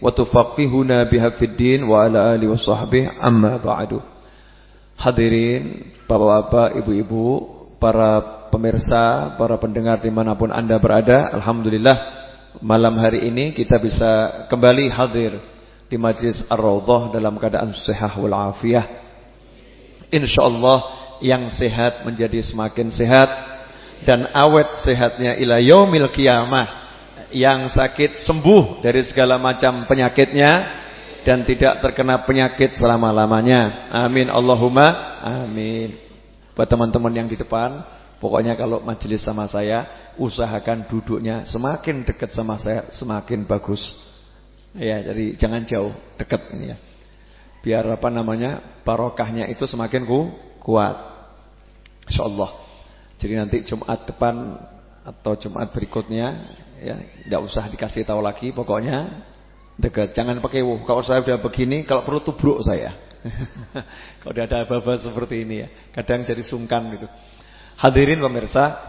wa tufaqihuna biha الدين وعلى wa ala أما washabbihi amma ba'du. Hadirin, bapak-bapak, ibu-ibu, para pemirsa, para pendengar di mana pun anda berada Alhamdulillah malam hari ini kita bisa kembali hadir Di majlis Ar-Rawdoh dalam keadaan sehat walafiyah InsyaAllah yang sehat menjadi semakin sehat Dan awet sehatnya ila yaumil qiyamah yang sakit sembuh dari segala macam penyakitnya dan tidak terkena penyakit selama-lamanya. Amin Allahumma amin. Buat teman-teman yang di depan, pokoknya kalau majelis sama saya, usahakan duduknya semakin dekat sama saya semakin bagus. Ya, jadi jangan jauh, dekat ini ya. Biar apa namanya? barokahnya itu semakin ku, kuat. Insyaallah. Jadi nanti Jumat depan atau Jumat berikutnya ya tidak usah dikasih tahu lagi pokoknya dekat. Jangan pakai wuh. Kalau saya sudah begini kalau perlu tubruk saya. Kalau udah ada apa-apa seperti ini ya kadang jadi sungkan gitu. Hadirin pemirsa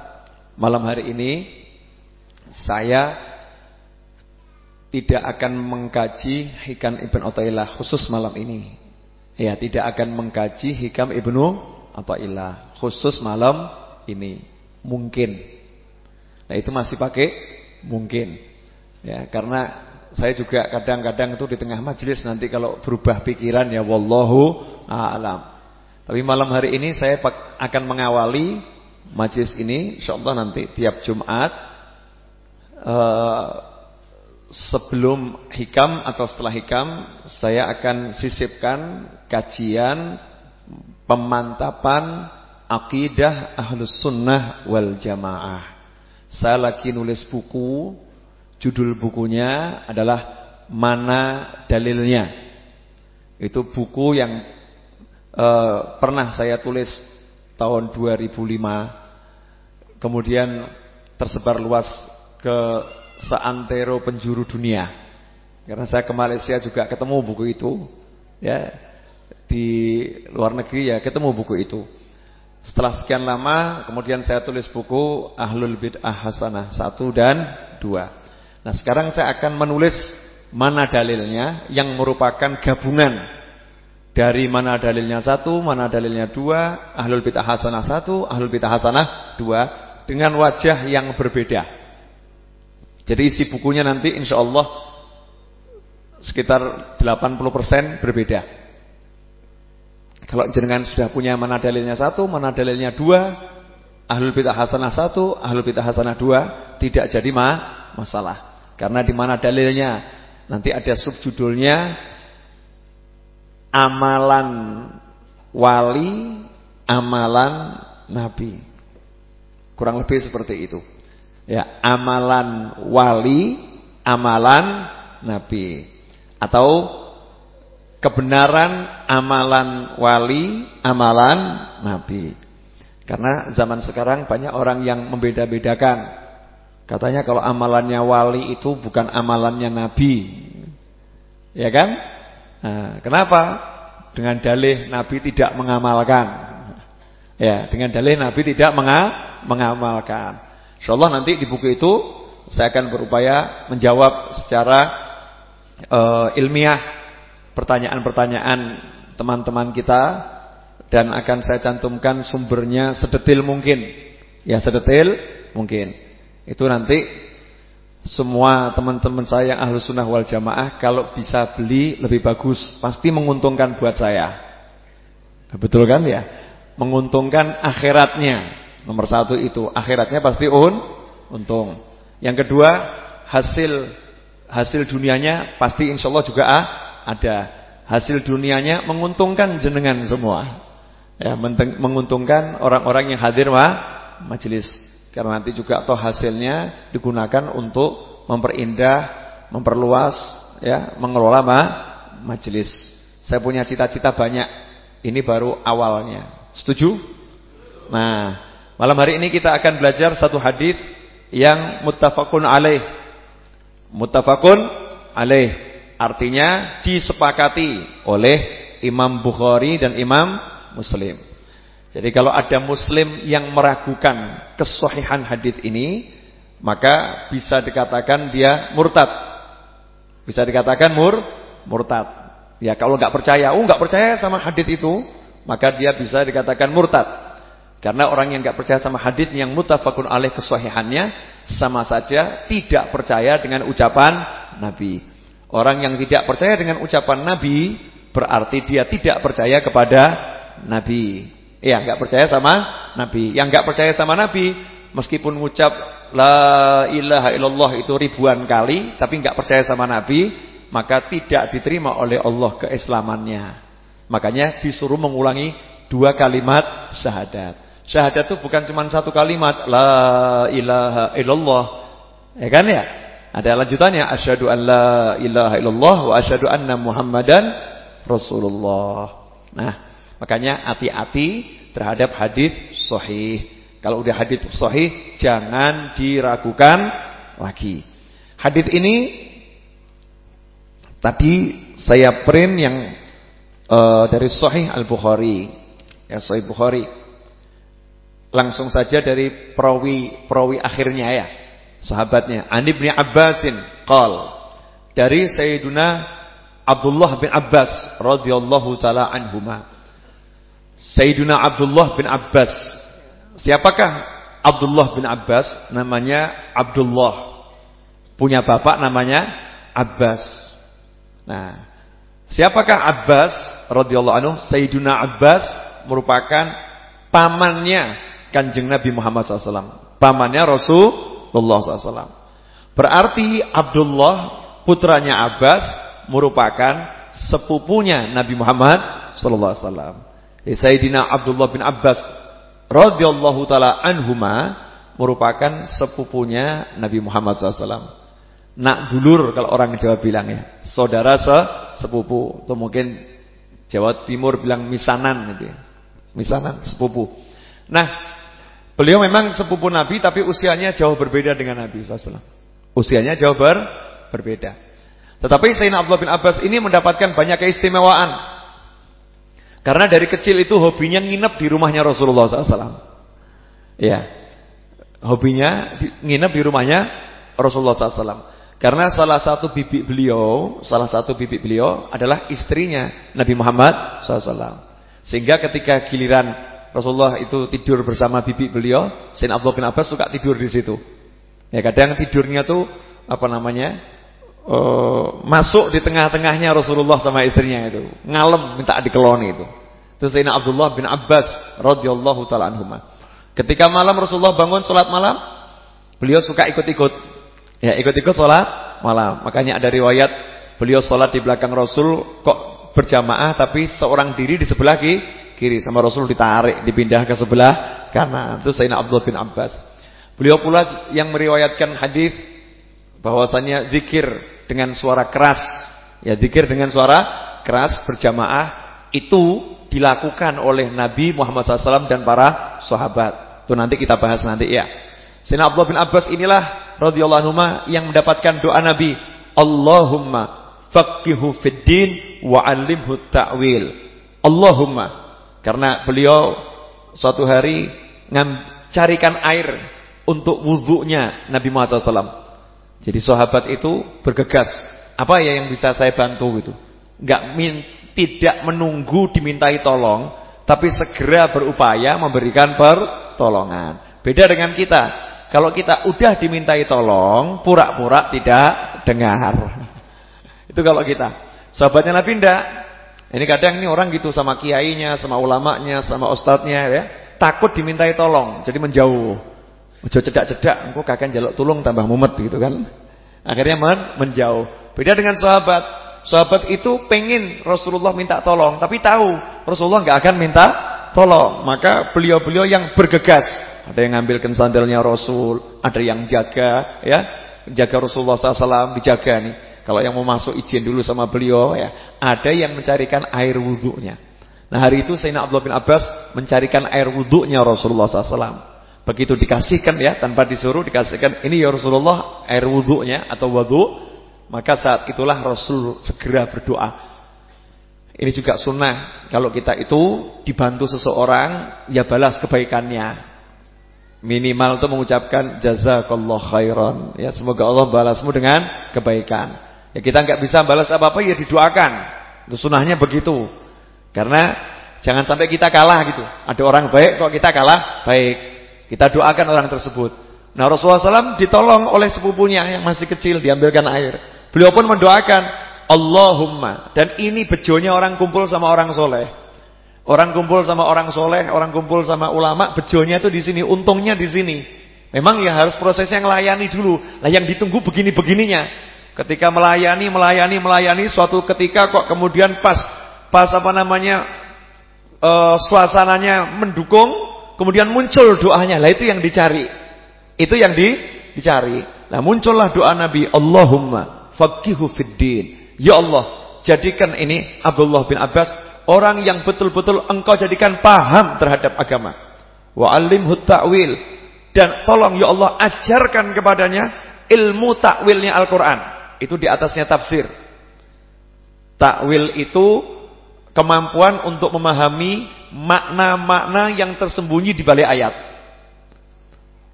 malam hari ini saya tidak akan mengkaji hikam Ibn Athaillah khusus malam ini. Ya tidak akan mengkaji hikam Ibnu Athaillah khusus malam ini. Mungkin. Nah itu masih pakai mungkin. Ya, karena saya juga kadang-kadang itu di tengah majelis nanti kalau berubah pikiran ya wallahu a'lam. Tapi malam hari ini saya akan mengawali majelis ini insyaallah nanti tiap Jumat uh, sebelum hikam atau setelah hikam saya akan sisipkan kajian pemantapan akidah ahlus sunnah wal jamaah. Saya lagi nulis buku, judul bukunya adalah Mana Dalilnya. Itu buku yang uh, pernah saya tulis tahun 2005. Kemudian tersebar luas ke seantero penjuru dunia. Karena saya ke Malaysia juga ketemu buku itu, ya. Di luar negeri ya ketemu buku itu. Setelah sekian lama kemudian saya tulis buku Ahlul Bid'ah Hasanah 1 dan 2. Nah, sekarang saya akan menulis mana dalilnya yang merupakan gabungan dari mana dalilnya satu, mana dalilnya dua, Ahlul Bid'ah Hasanah 1, Ahlul Bid'ah Hasanah 2 dengan wajah yang berbeda. Jadi isi bukunya nanti insya Allah sekitar 80% berbeda. Kalau jenengan sudah punya mana dalilnya satu, mana dalilnya dua, ahlul bidah hasanah satu, ahlul bidah hasanah dua, tidak jadi ma masalah. Karena di mana dalilnya nanti ada subjudulnya amalan wali, amalan nabi. Kurang lebih seperti itu. Ya, amalan wali, amalan nabi. Atau kebenaran amalan wali, amalan nabi. Karena zaman sekarang banyak orang yang membeda-bedakan. Katanya kalau amalannya wali itu bukan amalannya nabi. Ya kan? Nah, kenapa? Dengan dalih nabi tidak mengamalkan. Ya, dengan dalih nabi tidak mengamalkan. Insyaallah nanti di buku itu saya akan berupaya menjawab secara uh, ilmiah pertanyaan-pertanyaan teman-teman kita dan akan saya cantumkan sumbernya sedetil mungkin. Ya, sedetil mungkin. Itu nanti semua teman-teman saya yang ahlu sunnah wal jamaah kalau bisa beli lebih bagus, pasti menguntungkan buat saya. Betul kan ya? Menguntungkan akhiratnya. Nomor satu itu akhiratnya pasti un, untung. Yang kedua hasil hasil dunianya pasti insya Allah juga ah, ada hasil dunianya menguntungkan jenengan semua. Ya, menguntungkan orang-orang yang hadir ma majelis. Karena nanti juga toh hasilnya digunakan untuk memperindah, memperluas ya mengelola ma majelis. Saya punya cita-cita banyak. Ini baru awalnya. Setuju? Nah, malam hari ini kita akan belajar satu hadis yang muttafaqun alaih. Muttafaqun alaih artinya disepakati oleh Imam Bukhari dan Imam Muslim. Jadi kalau ada muslim yang meragukan kesahihan hadis ini, maka bisa dikatakan dia murtad. Bisa dikatakan mur murtad. Ya kalau nggak percaya, oh nggak percaya sama hadis itu, maka dia bisa dikatakan murtad. Karena orang yang nggak percaya sama hadis yang mutafakun alaih kesahihannya sama saja tidak percaya dengan ucapan Nabi. Orang yang tidak percaya dengan ucapan Nabi berarti dia tidak percaya kepada Nabi. Ya, nggak percaya sama Nabi. Yang nggak percaya sama Nabi meskipun mengucap la ilaha illallah itu ribuan kali tapi nggak percaya sama Nabi, maka tidak diterima oleh Allah keislamannya. Makanya disuruh mengulangi dua kalimat syahadat. Syahadat itu bukan cuma satu kalimat la ilaha illallah. Ya kan ya? Ada lanjutannya asyhadu an la ilaha illallah wa asyhadu anna muhammadan rasulullah. Nah, makanya hati-hati terhadap hadis sahih. Kalau udah hadis sahih jangan diragukan lagi. Hadis ini tadi saya print yang uh, dari sahih Al-Bukhari. Ya sahih Bukhari. Langsung saja dari perawi perawi akhirnya ya sahabatnya. An Ibnu Abbasin qal dari Sayyiduna Abdullah bin Abbas radhiyallahu taala anhuma. Sayyiduna Abdullah bin Abbas. Siapakah Abdullah bin Abbas? Namanya Abdullah. Punya bapak namanya Abbas. Nah siapakah Abbas radhiyallahu anhu? Sayyiduna Abbas merupakan pamannya Kanjeng Nabi Muhammad SAW pamannya Rasul Rasulullah SAW. Berarti Abdullah putranya Abbas merupakan sepupunya Nabi Muhammad sallallahu alaihi wasallam. Sayyidina Abdullah bin Abbas radhiyallahu taala anhuma merupakan sepupunya Nabi Muhammad SAW. Nak dulur kalau orang Jawa bilang ya, saudara se sepupu atau mungkin Jawa Timur bilang misanan gitu ya. Misanan sepupu. Nah, Beliau memang sepupu Nabi tapi usianya jauh berbeda dengan Nabi SAW. Usianya jauh ber berbeda. Tetapi Sayyidina Abdullah bin Abbas ini mendapatkan banyak keistimewaan. Karena dari kecil itu hobinya nginep di rumahnya Rasulullah SAW. Ya, hobinya nginep di rumahnya Rasulullah SAW. Karena salah satu bibi beliau, salah satu bibi beliau adalah istrinya Nabi Muhammad SAW. Sehingga ketika giliran Rasulullah itu tidur bersama bibi beliau, Sayyidina Abdullah bin Abbas suka tidur di situ. Ya kadang tidurnya tuh apa namanya? Uh, masuk di tengah-tengahnya Rasulullah sama istrinya itu. Ngalem minta dikeloni itu. Itu Sayyidina Abdullah bin Abbas radhiyallahu taala anhuma. Ketika malam Rasulullah bangun salat malam, beliau suka ikut-ikut. Ya, ikut-ikut salat malam. Makanya ada riwayat beliau salat di belakang Rasul kok berjamaah tapi seorang diri di sebelah kiri kiri sama Rasul ditarik, dipindah ke sebelah kanan. Itu Sayyidina Abdullah bin Abbas. Beliau pula yang meriwayatkan hadis bahwasanya zikir dengan suara keras, ya zikir dengan suara keras berjamaah itu dilakukan oleh Nabi Muhammad SAW dan para sahabat. Itu nanti kita bahas nanti ya. Sayyidina Abdullah bin Abbas inilah radhiyallahu anhu yang mendapatkan doa Nabi, Allahumma faqihu fid din wa 'allimhu ta'wil. Allahumma karena beliau suatu hari carikan air untuk wudhunya Nabi Muhammad SAW. Jadi sahabat itu bergegas. Apa ya yang bisa saya bantu gitu? Enggak min, tidak menunggu dimintai tolong, tapi segera berupaya memberikan pertolongan. Beda dengan kita. Kalau kita udah dimintai tolong, pura-pura tidak dengar. Itu kalau kita. Sahabatnya Nabi tidak. Ini kadang ini orang gitu sama kiainya, sama ulamanya, sama ustadznya ya. Takut dimintai tolong, jadi menjauh. Ojo cedak-cedak, engko kakek jaluk tolong tambah mumet gitu kan. Akhirnya men menjauh. Beda dengan sahabat. Sahabat itu pengen Rasulullah minta tolong, tapi tahu Rasulullah nggak akan minta tolong. Maka beliau-beliau yang bergegas. Ada yang ngambilkan sandalnya Rasul, ada yang jaga ya, jaga Rasulullah SAW dijaga nih. Kalau yang mau masuk izin dulu sama beliau ya. Ada yang mencarikan air wudhunya. Nah hari itu Sayyidina Abdullah bin Abbas mencarikan air wudhunya Rasulullah SAW. Begitu dikasihkan ya, tanpa disuruh dikasihkan, ini ya Rasulullah air wudhunya atau wudhu. Maka saat itulah Rasul segera berdoa. Ini juga sunnah. Kalau kita itu dibantu seseorang, ya balas kebaikannya. Minimal itu mengucapkan jazakallah khairan. Ya, semoga Allah balasmu dengan kebaikan. Ya kita nggak bisa balas apa-apa ya didoakan. Itu sunnahnya begitu. Karena jangan sampai kita kalah gitu. Ada orang baik kok kita kalah baik. Kita doakan orang tersebut. Nah Rasulullah SAW ditolong oleh sepupunya yang masih kecil diambilkan air. Beliau pun mendoakan Allahumma. Dan ini bejonya orang kumpul sama orang soleh. Orang kumpul sama orang soleh, orang kumpul sama ulama, bejonya itu di sini, untungnya di sini. Memang yang harus prosesnya melayani dulu. Lah yang ditunggu begini-begininya. Ketika melayani, melayani, melayani, suatu ketika kok kemudian pas, pas apa namanya, uh, suasananya mendukung, kemudian muncul doanya. Lah itu yang dicari. Itu yang di, dicari. Nah muncullah doa Nabi, Allahumma faqihu fiddin. Ya Allah, jadikan ini Abdullah bin Abbas Orang yang betul-betul engkau jadikan paham terhadap agama. Wa alimhu ta'wil. Dan tolong ya Allah ajarkan kepadanya ilmu takwilnya Al-Quran. Itu di atasnya tafsir. Takwil itu kemampuan untuk memahami makna-makna yang tersembunyi di balik ayat.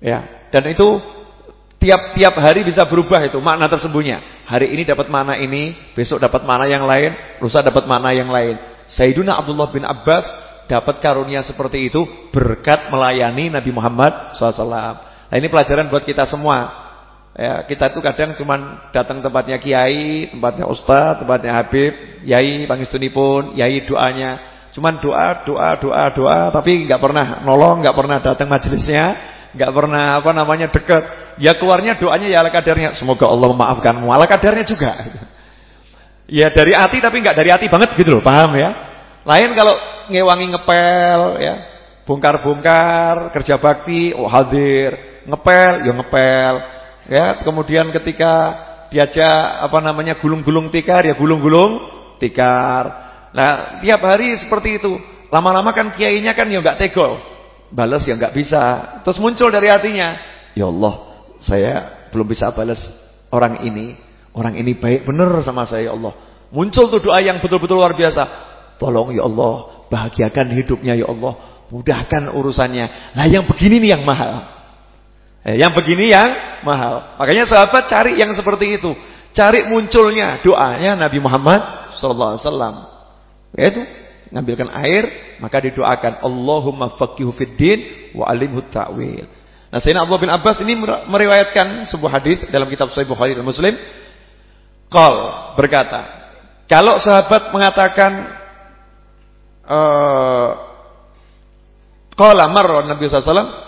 Ya, dan itu tiap-tiap hari bisa berubah itu makna tersembunyi. Hari ini dapat makna ini, besok dapat makna yang lain, lusa dapat makna yang lain. Sayyiduna Abdullah bin Abbas dapat karunia seperti itu berkat melayani Nabi Muhammad SAW. Nah ini pelajaran buat kita semua. Ya, kita itu kadang cuma datang tempatnya kiai, tempatnya ustaz, tempatnya habib, yai pangistunipun, yai doanya. Cuman doa, doa, doa, doa, tapi nggak pernah nolong, nggak pernah datang majelisnya, nggak pernah apa namanya dekat. Ya keluarnya doanya ya ala kadarnya. Semoga Allah memaafkanmu. Ala kadarnya juga. Ya dari hati tapi nggak dari hati banget gitu loh, paham ya? Lain kalau ngewangi ngepel ya, bongkar-bongkar, kerja bakti, oh hadir, ngepel, ya ngepel. Ya, kemudian ketika diajak apa namanya gulung-gulung tikar ya gulung-gulung tikar. Nah, tiap hari seperti itu. Lama-lama kan kiainya kan ya nggak tegol. Balas ya nggak bisa. Terus muncul dari hatinya, ya Allah, saya belum bisa balas orang ini Orang ini baik benar sama saya ya Allah. Muncul tuh doa yang betul-betul luar biasa. Tolong ya Allah, bahagiakan hidupnya ya Allah. Mudahkan urusannya. Nah yang begini nih yang mahal. Eh, yang begini yang mahal. Makanya sahabat cari yang seperti itu. Cari munculnya doanya Nabi Muhammad sallallahu alaihi wasallam. Yaitu ngambilkan air maka didoakan Allahumma faqihu fid din wa alimhu ta'wil. Nah, Sayyidina Abdullah bin Abbas ini meriwayatkan sebuah hadis dalam kitab Sahih Bukhari dan Muslim Qal berkata, kalau sahabat mengatakan uh, qala marra Nabi sallallahu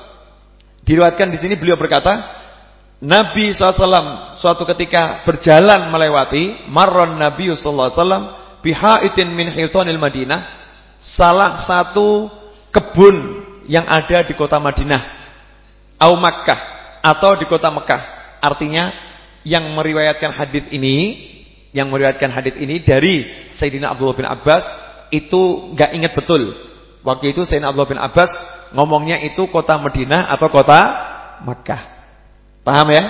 diriwayatkan di sini beliau berkata, Nabi SAW suatu ketika berjalan melewati marron Nabi wasallam bihaitin min hitanil Madinah, salah satu kebun yang ada di kota Madinah, au Makkah atau di kota Mekah. Artinya yang meriwayatkan hadis ini, yang meriwayatkan hadis ini dari Sayyidina Abdullah bin Abbas itu nggak ingat betul. Waktu itu Sayyidina Abdullah bin Abbas ngomongnya itu kota Madinah atau kota Makkah. Paham ya?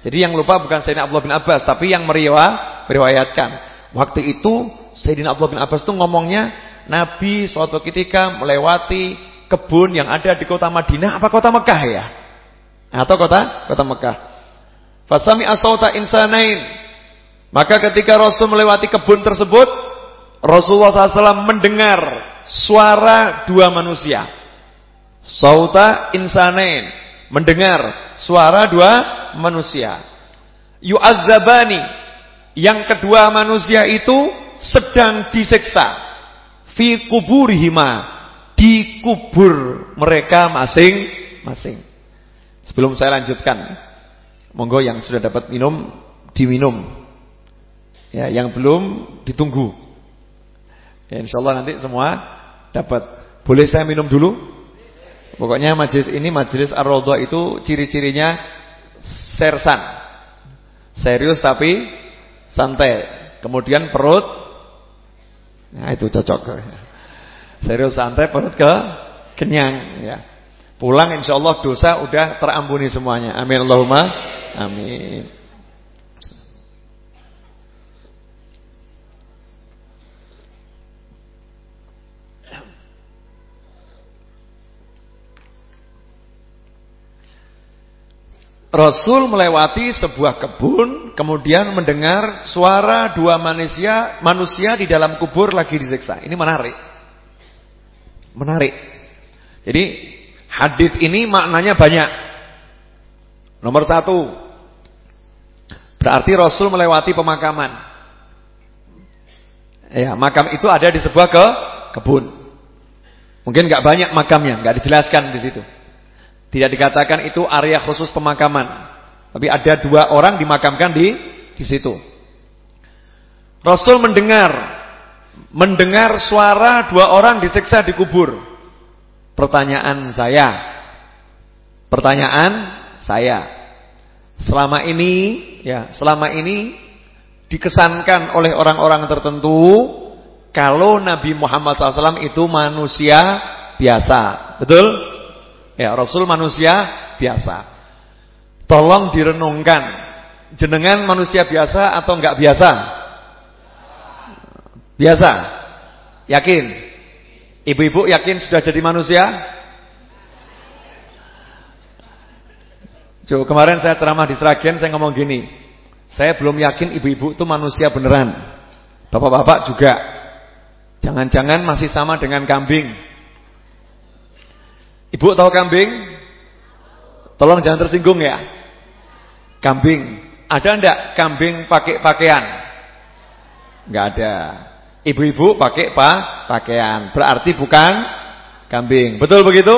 Jadi yang lupa bukan Sayyidina Abdullah bin Abbas, tapi yang meriwayatkan. Waktu itu Sayyidina Abdullah bin Abbas itu ngomongnya Nabi suatu ketika melewati kebun yang ada di kota Madinah apa kota Mekah ya? Atau kota kota Mekah. Fasami asauta insanain. Maka ketika Rasul melewati kebun tersebut, Rasulullah SAW mendengar suara dua manusia. Sauta insanain. Mendengar suara dua manusia. Yu'adzabani. Yang kedua manusia itu sedang diseksa. Fi kuburihima. Di kubur mereka masing-masing. Sebelum saya lanjutkan. Monggo yang sudah dapat minum diminum. Ya, yang belum ditunggu. Ya, insyaallah nanti semua dapat. Boleh saya minum dulu? Pokoknya majelis ini majelis Ar-Raudhah itu ciri-cirinya sersan. Serius tapi santai. Kemudian perut, nah itu cocok. Serius santai, perut ke kenyang. Ya. Pulang insya Allah dosa udah terampuni semuanya. Amin Allahumma. Amin. Rasul melewati sebuah kebun, kemudian mendengar suara dua manusia manusia di dalam kubur lagi disiksa. Ini menarik. Menarik. Jadi hadis ini maknanya banyak. Nomor satu, berarti Rasul melewati pemakaman. Ya, makam itu ada di sebuah ke kebun. Mungkin nggak banyak makamnya, nggak dijelaskan di situ. Tidak dikatakan itu area khusus pemakaman. Tapi ada dua orang dimakamkan di di situ. Rasul mendengar mendengar suara dua orang disiksa di kubur. Pertanyaan saya. Pertanyaan saya. Selama ini ya, selama ini dikesankan oleh orang-orang tertentu kalau Nabi Muhammad SAW itu manusia biasa. Betul? Ya, Rasul manusia biasa. Tolong direnungkan. Jenengan manusia biasa atau enggak biasa? Biasa. Yakin? Ibu-ibu yakin sudah jadi manusia? Coba kemarin saya ceramah di Seragen saya ngomong gini. Saya belum yakin ibu-ibu itu manusia beneran. Bapak-bapak juga. Jangan-jangan masih sama dengan kambing. Ibu tahu kambing? Tolong jangan tersinggung ya. Kambing. Ada enggak kambing pakai pakaian? Enggak ada. Ibu-ibu pakai pa pakaian. Berarti bukan kambing. Betul begitu?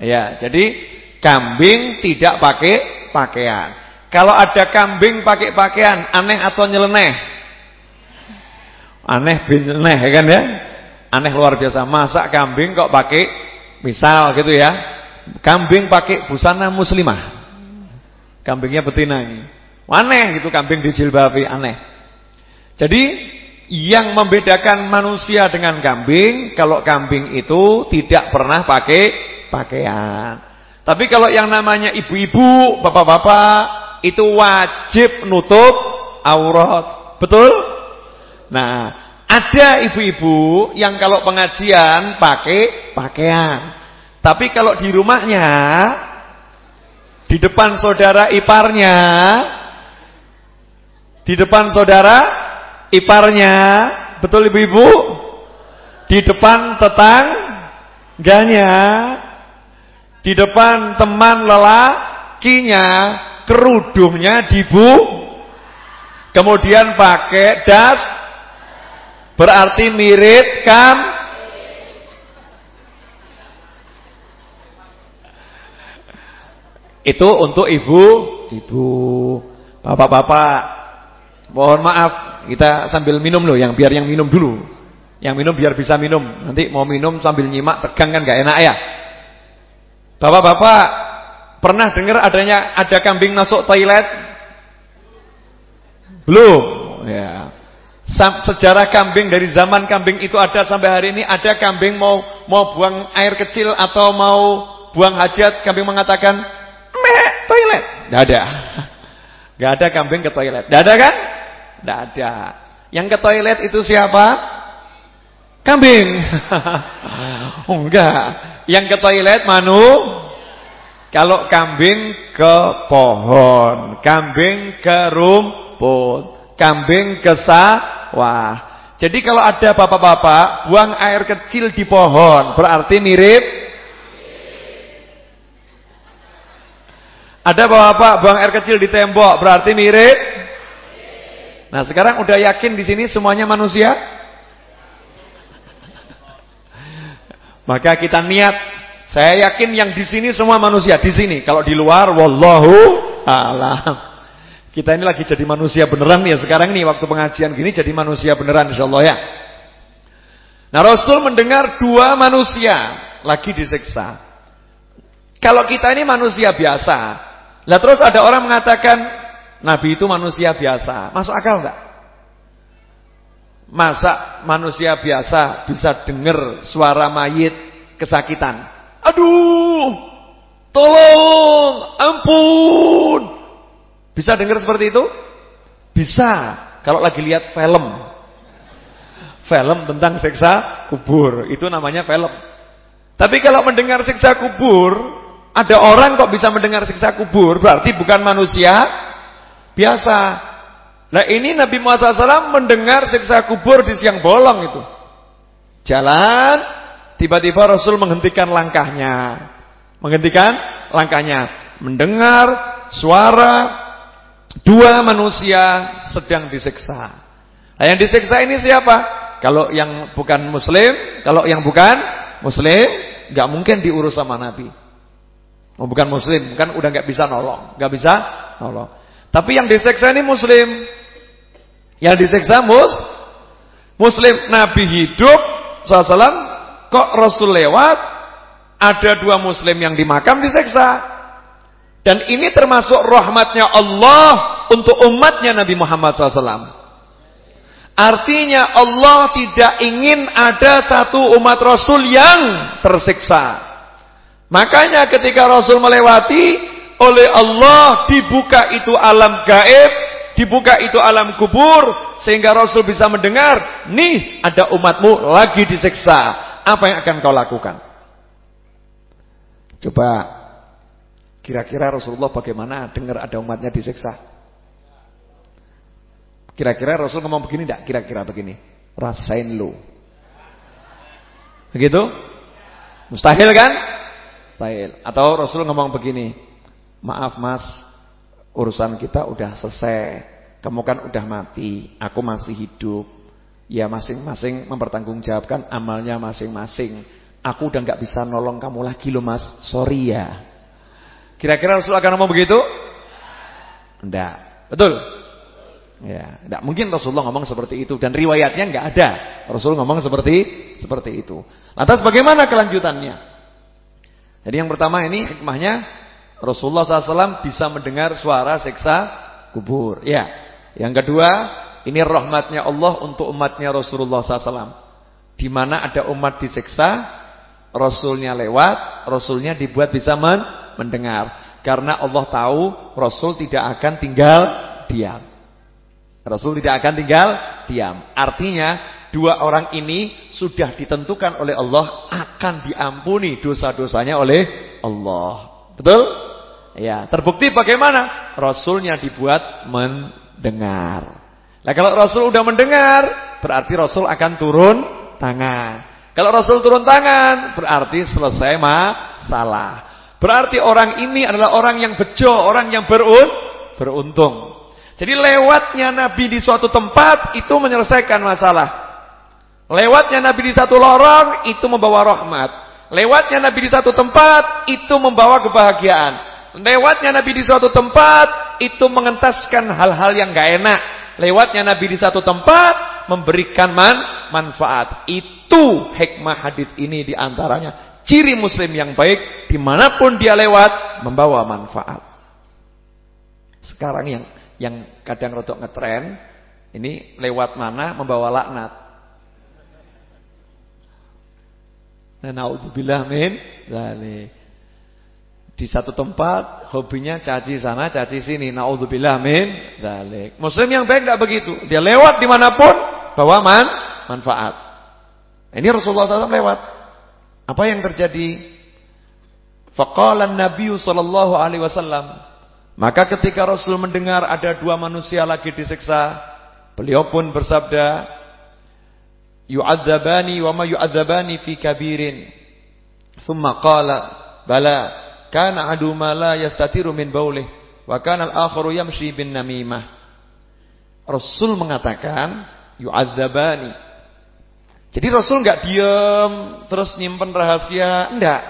Ya, jadi kambing tidak pakai pakaian. Kalau ada kambing pakai pakaian, aneh atau nyeleneh? Aneh bin ya kan ya? Aneh luar biasa. Masa kambing kok pakai Misal gitu ya, kambing pakai busana muslimah. Kambingnya betina ini. Aneh gitu kambing dijilbabi, aneh. Jadi yang membedakan manusia dengan kambing, kalau kambing itu tidak pernah pakai pakaian. Tapi kalau yang namanya ibu-ibu, bapak-bapak, itu wajib nutup aurat. Betul? Nah, ada ibu-ibu yang kalau pengajian pakai pakaian. Tapi kalau di rumahnya di depan saudara iparnya di depan saudara iparnya, betul ibu-ibu? Di depan tetangganya, di depan teman lelakinya, kerudungnya dibu kemudian pakai das Berarti mirip kam Itu untuk ibu, ibu, bapak-bapak. Mohon maaf, kita sambil minum loh, yang biar yang minum dulu. Yang minum biar bisa minum. Nanti mau minum sambil nyimak tegang kan gak enak ya. Bapak-bapak, pernah dengar adanya ada kambing masuk toilet? Belum. Ya. Sejarah kambing dari zaman kambing itu ada sampai hari ini ada kambing mau mau buang air kecil atau mau buang hajat kambing mengatakan meh toilet. Tidak ada. Tidak ada kambing ke toilet. Tidak ada kan? Tidak ada. Yang ke toilet itu siapa? Kambing. oh, enggak. Yang ke toilet manu? Kalau kambing ke pohon, kambing ke rumput, kambing ke sa Wah, jadi kalau ada bapak-bapak buang air kecil di pohon, berarti mirip. Ada bapak-bapak buang air kecil di tembok, berarti mirip. Nah, sekarang udah yakin di sini semuanya manusia? Maka kita niat, saya yakin yang di sini semua manusia di sini. Kalau di luar, wallahu a'lam. Kita ini lagi jadi manusia beneran ya sekarang nih waktu pengajian gini jadi manusia beneran insyaallah ya. Nah Rasul mendengar dua manusia lagi disiksa. Kalau kita ini manusia biasa. Lah terus ada orang mengatakan, Nabi itu manusia biasa. Masuk akal enggak? Masa manusia biasa bisa dengar suara mayit kesakitan? Aduh, tolong, ampun. Bisa dengar seperti itu? Bisa. Kalau lagi lihat film. Film tentang siksa kubur. Itu namanya film. Tapi kalau mendengar siksa kubur, ada orang kok bisa mendengar siksa kubur, berarti bukan manusia biasa. Nah ini Nabi Muhammad SAW mendengar siksa kubur di siang bolong itu. Jalan, tiba-tiba Rasul menghentikan langkahnya. Menghentikan langkahnya. Mendengar suara dua manusia sedang disiksa. Nah yang disiksa ini siapa? Kalau yang bukan muslim, kalau yang bukan muslim, nggak mungkin diurus sama Nabi. Oh, bukan muslim, kan udah nggak bisa nolong, nggak bisa nolong. Tapi yang disiksa ini muslim. Yang disiksa mus muslim Nabi hidup SAW kok Rasul lewat ada dua muslim yang di makam disiksa. Dan ini termasuk rahmatnya Allah untuk umatnya Nabi Muhammad SAW. Artinya Allah tidak ingin ada satu umat Rasul yang tersiksa. Makanya ketika Rasul melewati oleh Allah dibuka itu alam gaib dibuka itu alam kubur sehingga Rasul bisa mendengar, nih ada umatmu lagi disiksa. Apa yang akan kau lakukan? Coba kira-kira Rasulullah bagaimana dengar ada umatnya disiksa? Kira-kira Rasul ngomong begini enggak? Kira-kira begini. Rasain lu. Begitu? Mustahil kan? Mustahil. Atau Rasul ngomong begini. Maaf Mas, urusan kita udah selesai. Kamu kan udah mati, aku masih hidup. Ya masing-masing mempertanggungjawabkan amalnya masing-masing. Aku udah nggak bisa nolong kamu lagi loh Mas. Sorry ya. Kira-kira Rasul akan ngomong begitu? Enggak. Betul? Ya, enggak mungkin Rasulullah ngomong seperti itu dan riwayatnya enggak ada. Rasul ngomong seperti seperti itu. Lantas bagaimana kelanjutannya? Jadi yang pertama ini hikmahnya Rasulullah SAW bisa mendengar suara siksa kubur. Ya. Yang kedua, ini rahmatnya Allah untuk umatnya Rasulullah SAW. Di mana ada umat disiksa, Rasulnya lewat, Rasulnya dibuat bisa men mendengar. Karena Allah tahu Rasul tidak akan tinggal diam. Rasul tidak akan tinggal diam. Artinya dua orang ini sudah ditentukan oleh Allah akan diampuni dosa-dosanya oleh Allah. Betul? Ya, terbukti bagaimana? Rasulnya dibuat mendengar. Nah, kalau Rasul udah mendengar, berarti Rasul akan turun tangan. Kalau Rasul turun tangan, berarti selesai masalah. Berarti orang ini adalah orang yang bejo, orang yang berun, beruntung. Jadi lewatnya Nabi di suatu tempat itu menyelesaikan masalah. Lewatnya Nabi di satu lorong itu membawa rahmat. Lewatnya Nabi di satu tempat itu membawa kebahagiaan. Lewatnya Nabi di suatu tempat itu mengentaskan hal-hal yang gak enak. Lewatnya Nabi di satu tempat memberikan man manfaat. Itu hikmah hadith ini di antaranya. Ciri muslim yang baik di mana pun dia lewat membawa manfaat. Sekarang yang yang kadang rotok ngetren ini lewat mana membawa laknat. Nah, naudzubillah min dzalik di satu tempat hobinya caci sana caci sini naudzubillah min dzalik muslim yang baik tidak begitu. Dia lewat di mana pun bawa man manfaat. Ini Rasulullah SAW lewat apa yang terjadi faqala an-nabiy sallallahu alaihi wasallam maka ketika Rasul mendengar ada dua manusia lagi disiksa beliau pun bersabda yu'adzabani wa ma yu'adzabani fi kabirin thumma qala bala Kana adu ma la yastatiru min baulih wa kana al-akharu yamshi bin namimah. Rasul mengatakan yu'adzabani. Jadi Rasul enggak diam terus nyimpen rahasia, enggak.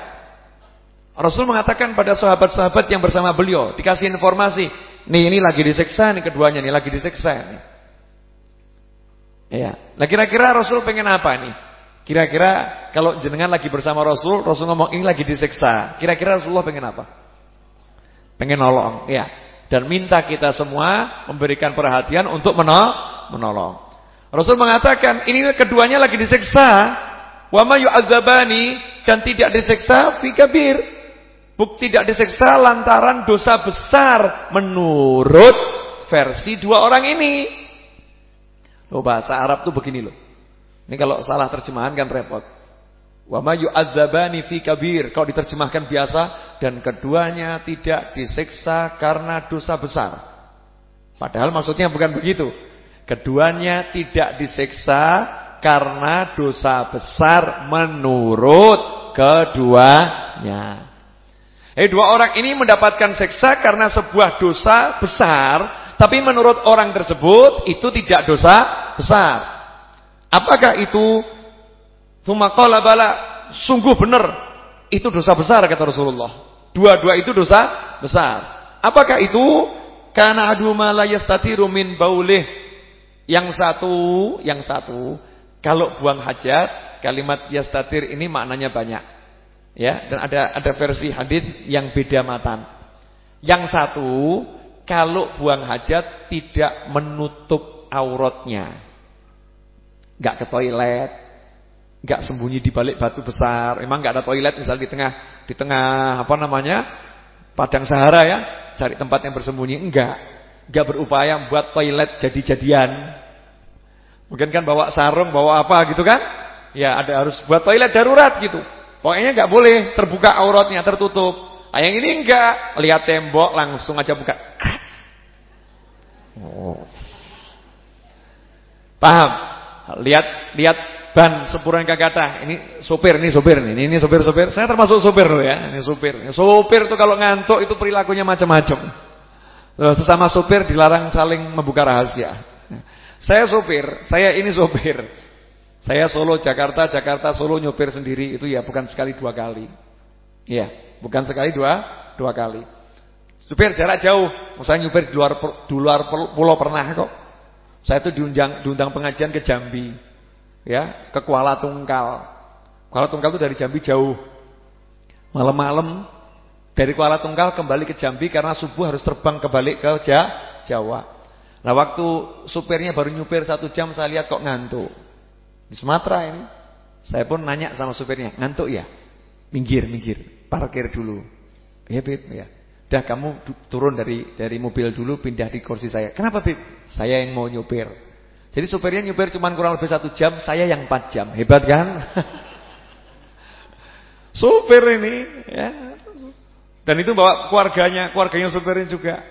Rasul mengatakan pada sahabat-sahabat yang bersama beliau, dikasih informasi, nih ini lagi disiksa nih keduanya nih lagi disiksa nih. Ya. Nah kira-kira Rasul pengen apa nih? Kira-kira kalau jenengan lagi bersama Rasul, Rasul ngomong ini lagi disiksa. Kira-kira Rasulullah pengen apa? Pengen nolong, ya. dan minta kita semua memberikan perhatian untuk menolong. Rasul mengatakan ini keduanya lagi disiksa. Wa ma yu'adzabani dan tidak disiksa fi kabir. Buk tidak disiksa lantaran dosa besar menurut versi dua orang ini. Loh bahasa Arab tuh begini loh. Ini kalau salah terjemahan kan repot. Wa ma yu'adzabani fi kabir. Kalau diterjemahkan biasa dan keduanya tidak disiksa karena dosa besar. Padahal maksudnya bukan begitu. Keduanya tidak disiksa karena dosa besar menurut keduanya. Eh dua orang ini mendapatkan siksa karena sebuah dosa besar, tapi menurut orang tersebut itu tidak dosa besar. Apakah itu Fumakola bala, sungguh benar itu dosa besar kata Rasulullah. Dua-dua itu dosa besar. Apakah itu? Karena adu malayastatiru min baulih. Yang satu, yang satu, kalau buang hajat, kalimat yastatir ini maknanya banyak. Ya, dan ada ada versi hadis yang beda matan. Yang satu, kalau buang hajat tidak menutup auratnya. Enggak ke toilet, Enggak sembunyi di balik batu besar. Emang enggak ada toilet misal di tengah di tengah apa namanya? padang Sahara ya, cari tempat yang bersembunyi. Enggak. Enggak berupaya buat toilet jadi-jadian. Mungkin kan bawa sarung, bawa apa gitu kan? Ya, ada harus buat toilet darurat gitu. Pokoknya enggak boleh terbuka auratnya, tertutup. Ah, yang ini enggak, lihat tembok langsung aja buka. Oh. Paham? Lihat lihat ban sepuran kata ini sopir ini sopir ini ini sopir sopir saya termasuk sopir loh ya ini sopir sopir tuh kalau ngantuk itu perilakunya macam-macam sesama sopir dilarang saling membuka rahasia saya sopir saya ini sopir saya Solo Jakarta Jakarta Solo nyopir sendiri itu ya bukan sekali dua kali ya bukan sekali dua dua kali sopir jarak jauh saya nyopir di luar di luar pulau pernah kok saya itu diundang diundang pengajian ke Jambi ya ke Kuala Tungkal. Kuala Tungkal itu dari Jambi jauh. Malam-malam dari Kuala Tungkal kembali ke Jambi karena subuh harus terbang kembali ke Jawa. Nah waktu supirnya baru nyupir satu jam saya lihat kok ngantuk. Di Sumatera ini. Saya pun nanya sama supirnya, ngantuk ya? Minggir, minggir, parkir dulu. Ya Bib, ya. Dah kamu turun dari dari mobil dulu pindah di kursi saya. Kenapa Bib? Saya yang mau nyupir. Jadi supirnya nyupir cuma kurang lebih satu jam, saya yang empat jam. Hebat kan? Supir ini, ya. Dan itu bawa keluarganya, keluarganya supirnya juga.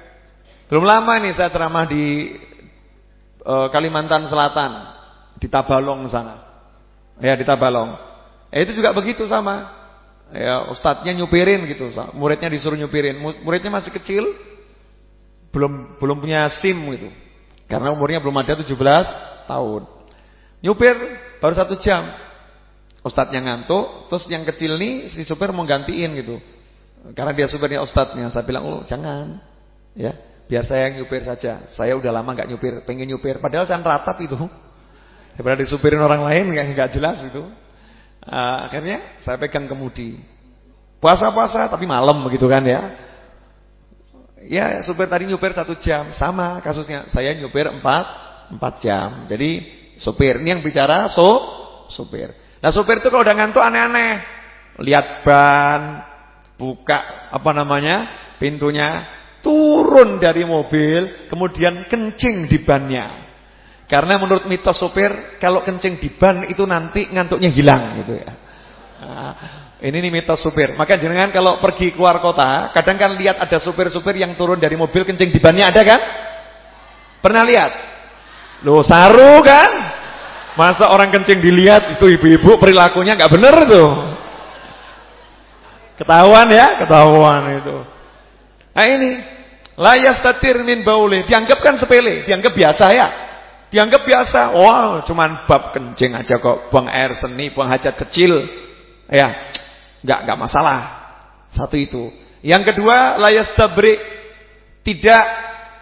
Belum lama nih saya ceramah di e, Kalimantan Selatan, di Tabalong sana. Ya, di Tabalong. Eh, itu juga begitu sama. Ya, ustadznya nyupirin gitu, muridnya disuruh nyupirin. Muridnya masih kecil, belum belum punya SIM gitu. Karena umurnya belum ada 17 tahun. Nyupir baru satu jam. Ustadznya ngantuk, terus yang kecil nih si supir mau gantiin gitu. Karena dia supirnya ustadznya, saya bilang, "Oh, jangan." Ya, biar saya yang nyupir saja. Saya udah lama nggak nyupir, pengen nyupir. Padahal saya ratap itu. Daripada disupirin orang lain yang nggak jelas itu. Uh, akhirnya saya pegang kemudi. Puasa-puasa tapi malam begitu kan ya. Ya supir tadi nyupir satu jam Sama kasusnya Saya nyupir empat Empat jam Jadi supir Ini yang bicara so supir Nah supir itu kalau udah ngantuk aneh-aneh Lihat ban Buka apa namanya Pintunya Turun dari mobil Kemudian kencing di bannya Karena menurut mitos supir Kalau kencing di ban itu nanti ngantuknya hilang gitu ya nah, ini nih mitos supir. Maka jangan kalau pergi keluar kota, kadang kan lihat ada supir-supir yang turun dari mobil kencing di bannya ada kan? Pernah lihat? Loh, saru kan? Masa orang kencing dilihat itu ibu-ibu perilakunya nggak bener tuh. Ketahuan ya, ketahuan itu. Nah ini layas tatir min baule, dianggap kan sepele, dianggap biasa ya. Dianggap biasa. Wow, cuman bab kencing aja kok, buang air seni, buang hajat kecil. Ya, Enggak, enggak masalah. Satu itu. Yang kedua, layas tabrik tidak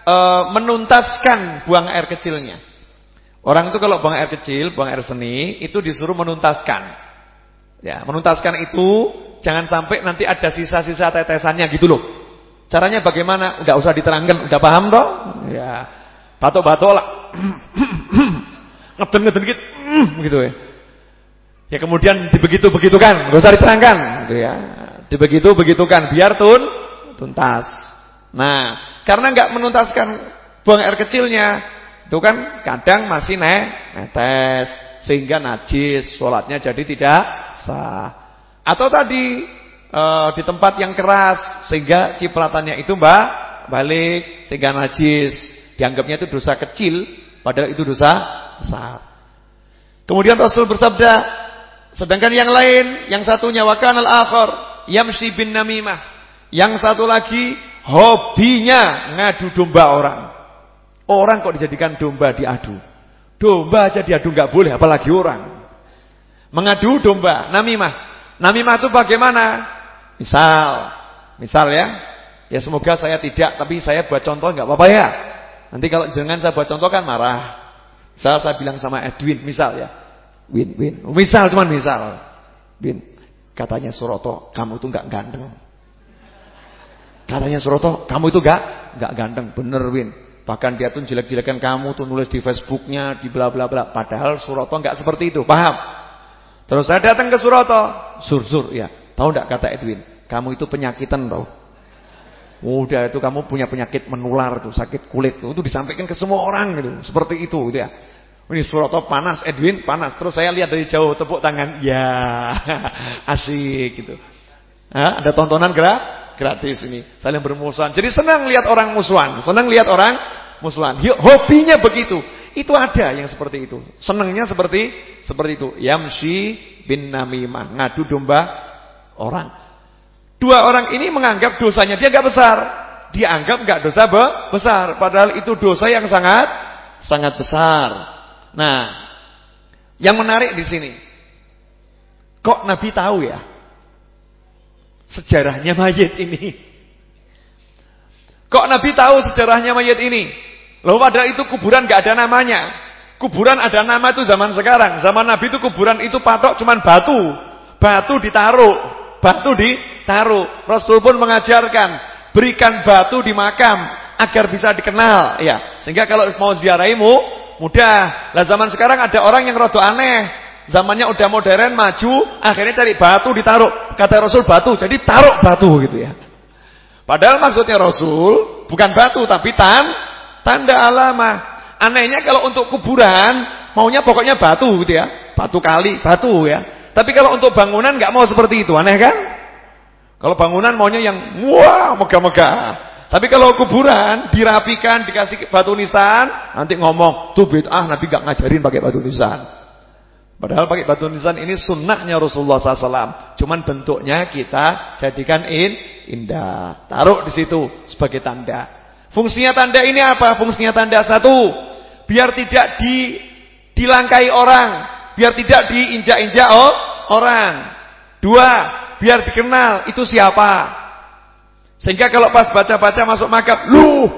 e, menuntaskan buang air kecilnya. Orang itu kalau buang air kecil, buang air seni, itu disuruh menuntaskan. Ya, menuntaskan itu jangan sampai nanti ada sisa-sisa tetesannya gitu loh. Caranya bagaimana? Enggak usah diterangkan, udah paham toh? Ya. Batuk-batuk lah. Ngeden-ngeden gitu, gitu ya. Ya kemudian dibegitu-begitukan, enggak usah diterangkan, gitu ya. Dibegitu-begitukan biar tun tuntas. Nah, karena enggak menuntaskan buang air kecilnya, itu kan kadang masih naik netes sehingga najis, sholatnya jadi tidak sah. Atau tadi e, di tempat yang keras sehingga cipratannya itu mbak balik sehingga najis, dianggapnya itu dosa kecil, padahal itu dosa besar. Kemudian Rasul bersabda, sedangkan yang lain, yang satunya wakan al-akhir yamshi bin namimah. Yang satu lagi hobinya ngadu domba orang. Orang kok dijadikan domba diadu. Domba aja diadu nggak boleh apalagi orang. Mengadu domba, namimah. Namimah itu bagaimana? Misal, misal ya. Ya semoga saya tidak, tapi saya buat contoh nggak apa-apa ya. Nanti kalau jangan saya buat contoh kan marah. Misal saya bilang sama Edwin, misal ya. Win, Win. Misal cuman misal. Win, katanya Suroto, kamu tuh nggak ganteng. Katanya Suroto, kamu itu nggak nggak ganteng. Bener Win. Bahkan dia tuh jelek-jelekan kamu tuh nulis di Facebooknya, di bla bla bla. Padahal Suroto nggak seperti itu, paham? Terus saya datang ke Suroto, sur-sur ya. Tahu nggak kata Edwin? Kamu itu penyakitan tau. Udah itu kamu punya penyakit menular tuh, sakit kulit tuh. Itu disampaikan ke semua orang gitu. Seperti itu gitu ya. Ini Suroto panas, Edwin panas. Terus saya lihat dari jauh tepuk tangan. Ya, asik gitu. Nah, ada tontonan gerak gratis ini. Saling bermusuhan. Jadi senang lihat orang musuhan, senang lihat orang musuhan. Hobinya begitu. Itu ada yang seperti itu. Senangnya seperti seperti itu. Yamshi bin namimah, ngadu domba orang. Dua orang ini menganggap dosanya dia enggak besar. Dia anggap enggak dosa be besar, padahal itu dosa yang sangat sangat besar. Nah, yang menarik di sini. Kok Nabi tahu ya? sejarahnya mayat ini. Kok Nabi tahu sejarahnya mayat ini? Lalu pada itu kuburan gak ada namanya. Kuburan ada nama itu zaman sekarang. Zaman Nabi itu kuburan itu patok cuman batu. Batu ditaruh. Batu ditaruh. Rasul pun mengajarkan. Berikan batu di makam. Agar bisa dikenal. Ya, Sehingga kalau mau ziarahimu. Mudah. Lah zaman sekarang ada orang yang rada aneh. Zamannya udah modern, maju, akhirnya cari batu ditaruh. Kata Rasul batu, jadi taruh batu gitu ya. Padahal maksudnya Rasul bukan batu tapi tan tanda alamah. Anehnya kalau untuk kuburan maunya pokoknya batu gitu ya. Batu kali, batu ya. Tapi kalau untuk bangunan nggak mau seperti itu, aneh kan? Kalau bangunan maunya yang wah megah-megah. Tapi kalau kuburan dirapikan, dikasih batu nisan, nanti ngomong, tuh ah Nabi gak ngajarin pakai batu nisan. Padahal pakai batu nisan ini sunnahnya Rasulullah SAW. Cuman bentuknya kita jadikan in, indah. Taruh di situ sebagai tanda. Fungsinya tanda ini apa? Fungsinya tanda satu, biar tidak di, dilangkai orang, biar tidak diinjak-injak oh, orang. Dua, biar dikenal itu siapa. Sehingga kalau pas baca-baca masuk makam, lu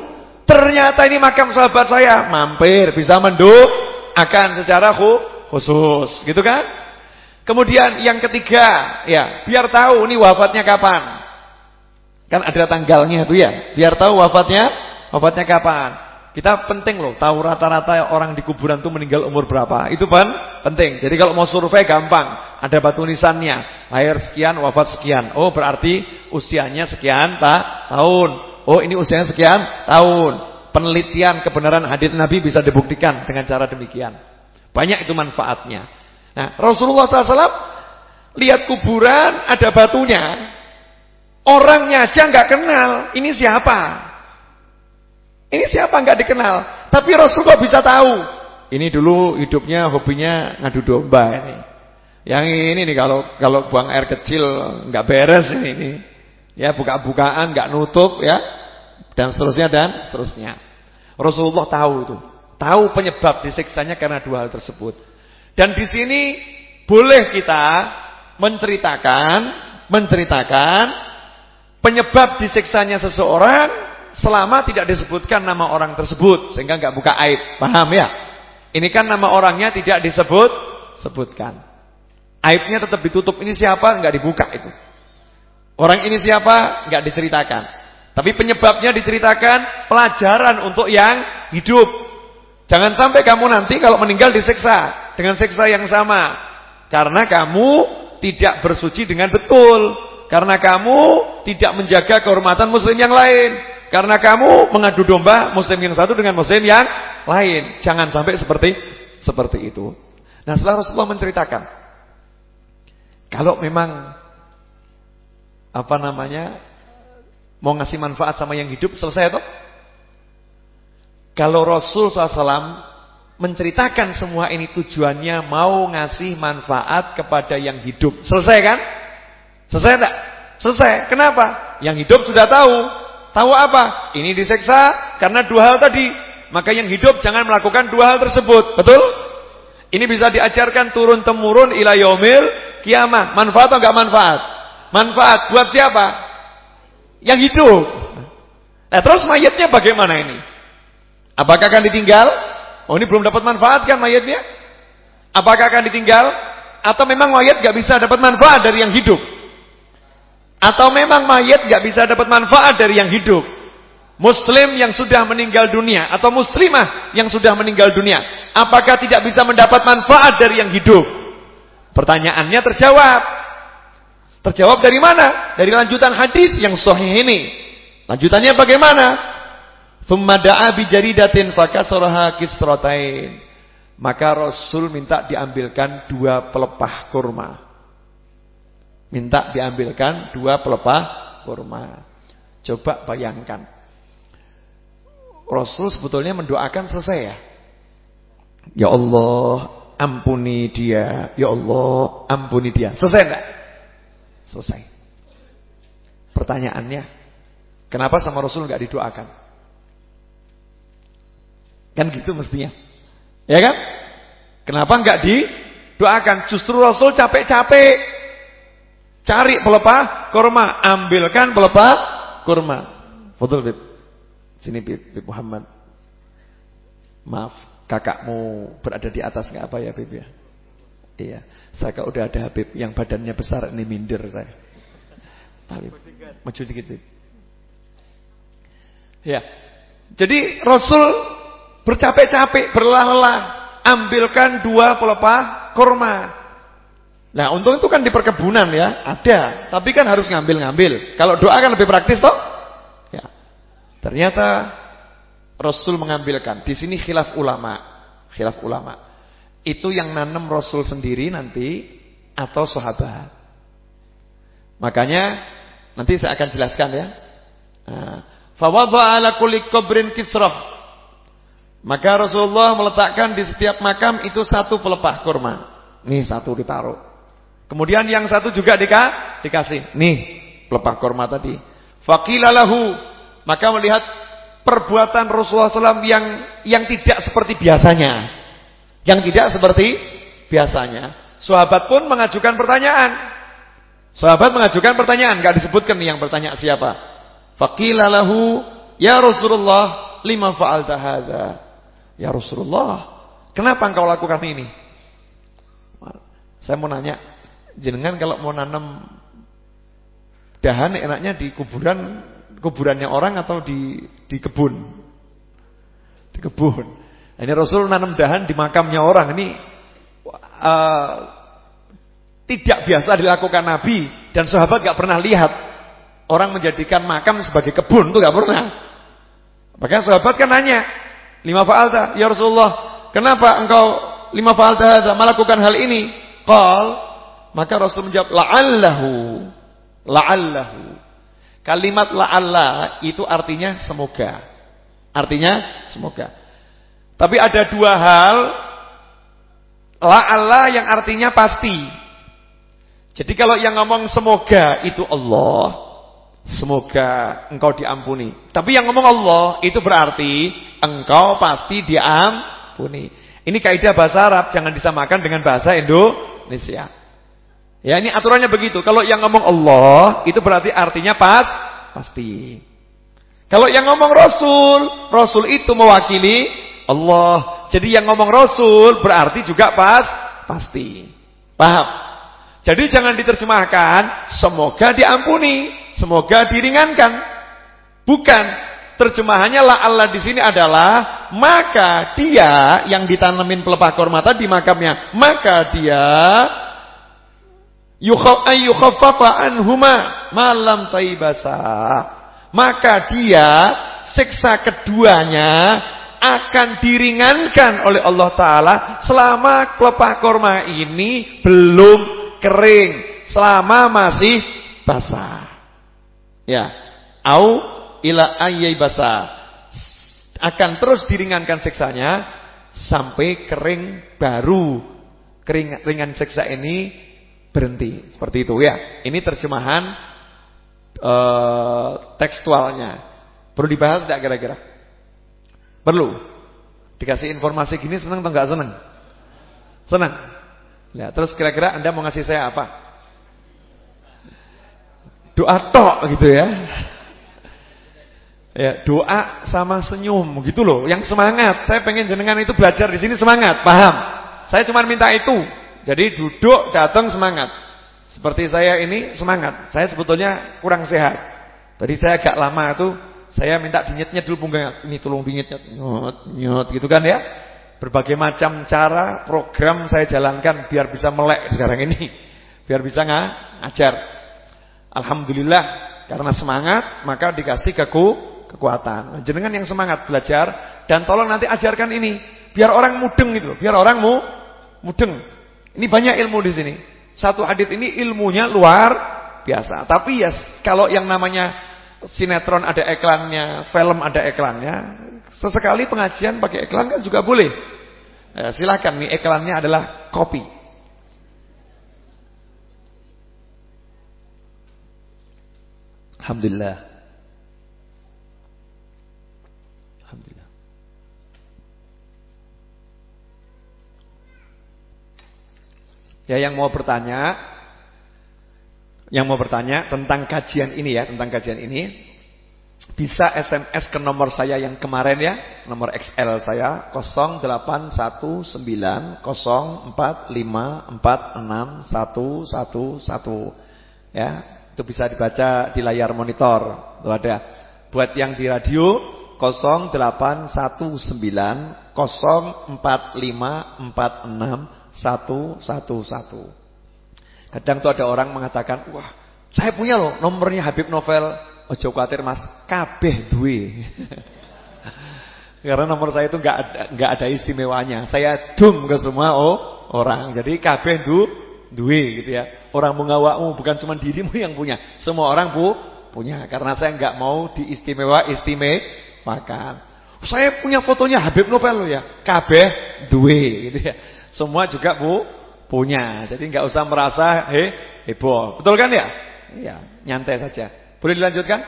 ternyata ini makam sahabat saya, mampir bisa menduk akan secara khu khusus, gitu kan? Kemudian yang ketiga, ya, biar tahu ini wafatnya kapan. Kan ada tanggalnya itu ya, biar tahu wafatnya, wafatnya kapan. Kita penting loh tahu rata-rata orang di kuburan itu meninggal umur berapa. Itu kan penting. Jadi kalau mau survei gampang, ada batu nisannya, lahir sekian, wafat sekian. Oh, berarti usianya sekian tak tahun. Oh, ini usianya sekian tahun. Penelitian kebenaran hadis Nabi bisa dibuktikan dengan cara demikian. Banyak itu manfaatnya. Nah, Rasulullah SAW lihat kuburan ada batunya. Orangnya aja nggak kenal. Ini siapa? Ini siapa nggak dikenal. Tapi Rasulullah bisa tahu. Ini dulu hidupnya hobinya ngadu domba ini. Yang ini nih kalau kalau buang air kecil nggak beres ini. ini. Ya buka-bukaan nggak nutup ya dan seterusnya dan seterusnya. Rasulullah tahu itu. Tahu penyebab disiksanya karena dua hal tersebut. Dan di sini boleh kita menceritakan, menceritakan penyebab disiksanya seseorang selama tidak disebutkan nama orang tersebut sehingga nggak buka aib. Paham ya? Ini kan nama orangnya tidak disebut sebutkan. Aibnya tetap ditutup. Ini siapa? nggak dibuka itu. Orang ini siapa? nggak diceritakan. Tapi penyebabnya diceritakan pelajaran untuk yang hidup. Jangan sampai kamu nanti kalau meninggal diseksa dengan seksa yang sama. Karena kamu tidak bersuci dengan betul. Karena kamu tidak menjaga kehormatan muslim yang lain. Karena kamu mengadu domba muslim yang satu dengan muslim yang lain. Jangan sampai seperti seperti itu. Nah setelah Rasulullah menceritakan. Kalau memang apa namanya Mau ngasih manfaat sama yang hidup selesai atau? Kalau Rasul SAW menceritakan semua ini tujuannya mau ngasih manfaat kepada yang hidup. Selesai kan? Selesai enggak? Selesai. Kenapa? Yang hidup sudah tahu. Tahu apa? Ini diseksa karena dua hal tadi. Maka yang hidup jangan melakukan dua hal tersebut. Betul? Ini bisa diajarkan turun temurun ila yaumil kiamah. Manfaat atau enggak manfaat? Manfaat buat siapa? yang hidup. Nah, terus mayatnya bagaimana ini? Apakah akan ditinggal? Oh, ini belum dapat manfaat kan mayatnya? Apakah akan ditinggal? Atau memang mayat gak bisa dapat manfaat dari yang hidup? Atau memang mayat gak bisa dapat manfaat dari yang hidup? Muslim yang sudah meninggal dunia atau muslimah yang sudah meninggal dunia, apakah tidak bisa mendapat manfaat dari yang hidup? Pertanyaannya terjawab. Terjawab dari mana? Dari lanjutan hadis yang sahih ini. Lanjutannya bagaimana? Thumma da'a bi jaridatin fakasaraha kisratain. Maka Rasul minta diambilkan dua pelepah kurma. Minta diambilkan dua pelepah kurma. Coba bayangkan. Rasul sebetulnya mendoakan selesai ya. Ya Allah, ampuni dia. Ya Allah, ampuni dia. Selesai enggak? Selesai. Pertanyaannya, kenapa sama Rasul nggak didoakan? Kan gitu mestinya. Ya kan? Kenapa nggak didoakan? Justru Rasul capek-capek cari pelepah kurma, ambilkan pelepah kurma. Betul, Bib. Sini Bib, Bib Muhammad. Maaf, kakakmu berada di atas nggak apa ya, Bib ya? Iya. Saya kalau udah ada Habib yang badannya besar ini minder saya. Habib, maju dikit Habib. Ya. Jadi Rasul bercapek-capek, berlelah-lelah, ambilkan dua pelepah kurma. Nah, untung itu kan di perkebunan ya, ada. Tapi kan harus ngambil-ngambil. Kalau doa kan lebih praktis toh? Ya. Ternyata Rasul mengambilkan. Di sini khilaf ulama. Khilaf ulama. Itu yang nanam Rasul sendiri nanti atau sahabat. Makanya nanti saya akan jelaskan ya. Nah, fawadha ala kulli qabrin kisrah. Maka Rasulullah meletakkan di setiap makam itu satu pelepah kurma. Nih satu ditaruh. Kemudian yang satu juga dika, dikasih. Nih pelepah kurma tadi. Faqilalahu. Maka melihat perbuatan Rasulullah SAW yang yang tidak seperti biasanya. Yang tidak seperti biasanya. Sahabat pun mengajukan pertanyaan. Sahabat mengajukan pertanyaan, enggak disebutkan nih yang bertanya siapa. Faqila lahu, "Ya Rasulullah, lima fa'alta hadza?" Ya Rasulullah, kenapa engkau lakukan ini? Saya mau nanya, jenengan kalau mau nanam dahan enaknya di kuburan kuburannya orang atau di di kebun? Di kebun. Ini Rasul nanam dahan di makamnya orang ini uh, tidak biasa dilakukan Nabi dan sahabat gak pernah lihat orang menjadikan makam sebagai kebun itu gak pernah. Makanya sahabat kan nanya, lima fa'alta ya Rasulullah, kenapa engkau lima fa'alta hadza melakukan hal ini? Qal, maka Rasul menjawab la'allahu la'allahu. Kalimat la'alla itu artinya semoga. Artinya semoga. Tapi ada dua hal Allah yang artinya pasti. Jadi kalau yang ngomong semoga itu Allah. Semoga engkau diampuni. Tapi yang ngomong Allah itu berarti engkau pasti diampuni. Ini kaidah bahasa Arab jangan disamakan dengan bahasa Indonesia. Ya ini aturannya begitu. Kalau yang ngomong Allah itu berarti artinya pas pasti. Kalau yang ngomong Rasul, Rasul itu mewakili Allah. Jadi yang ngomong Rasul berarti juga pas pasti. Paham? Jadi jangan diterjemahkan semoga diampuni, semoga diringankan. Bukan. Terjemahannya la Allah di sini adalah maka dia yang ditanemin pelepah korma tadi makamnya, maka dia yukhaffafa anhuma malam taibasa. Maka dia siksa keduanya akan diringankan oleh Allah Ta'ala selama pelepah korma ini belum kering. Selama masih basah. Ya. Au ila ayyai basa akan terus diringankan siksanya sampai kering baru kering ringan siksa ini berhenti. Seperti itu ya. Ini terjemahan uh, tekstualnya. Perlu dibahas tidak kira-kira? Perlu. Dikasih informasi gini senang atau enggak senang senang ya terus kira-kira anda mau ngasih saya apa? Doa tok gitu ya. Ya, doa sama senyum gitu loh, yang semangat. Saya pengen jenengan itu belajar di sini semangat, paham? Saya cuma minta itu. Jadi duduk, datang semangat. Seperti saya ini semangat. Saya sebetulnya kurang sehat. Tadi saya agak lama tuh, saya minta dinyetnya dulu punggungnya. Ini tolong dinyetnya, nyot, nyot gitu kan ya. Berbagai macam cara, program saya jalankan biar bisa melek sekarang ini. Biar bisa ngajar. Alhamdulillah karena semangat maka dikasih keku kekuatan. Jenengan yang semangat belajar dan tolong nanti ajarkan ini biar orang mudeng gitu loh, biar orang mu mudeng. Ini banyak ilmu di sini. Satu hadis ini ilmunya luar biasa. Tapi ya kalau yang namanya sinetron ada iklannya, film ada iklannya, sesekali pengajian pakai iklan kan juga boleh. Ya, silakan nih iklannya adalah kopi. Alhamdulillah. Ya yang mau bertanya yang mau bertanya tentang kajian ini ya, tentang kajian ini bisa SMS ke nomor saya yang kemarin ya, nomor XL saya 08194045461111 ya. Itu bisa dibaca di layar monitor. Itu ada. Buat yang di radio 0819404546 satu satu satu. Kadang tuh ada orang mengatakan, wah saya punya loh nomornya Habib Novel. Ojo khawatir mas, kabeh duwe. Karena nomor saya itu nggak ada nggak ada istimewanya. Saya dum ke semua oh, orang. Jadi kabeh du duwe gitu ya. Orang mengawakmu bukan cuma dirimu yang punya, semua orang bu punya. Karena saya nggak mau diistimewa istimewakan. Saya punya fotonya Habib Novel loh ya. Kabeh duwe gitu ya. Semua juga bu punya. Jadi nggak usah merasa he heboh. Betul kan ya? Iya, nyantai saja. Boleh dilanjutkan?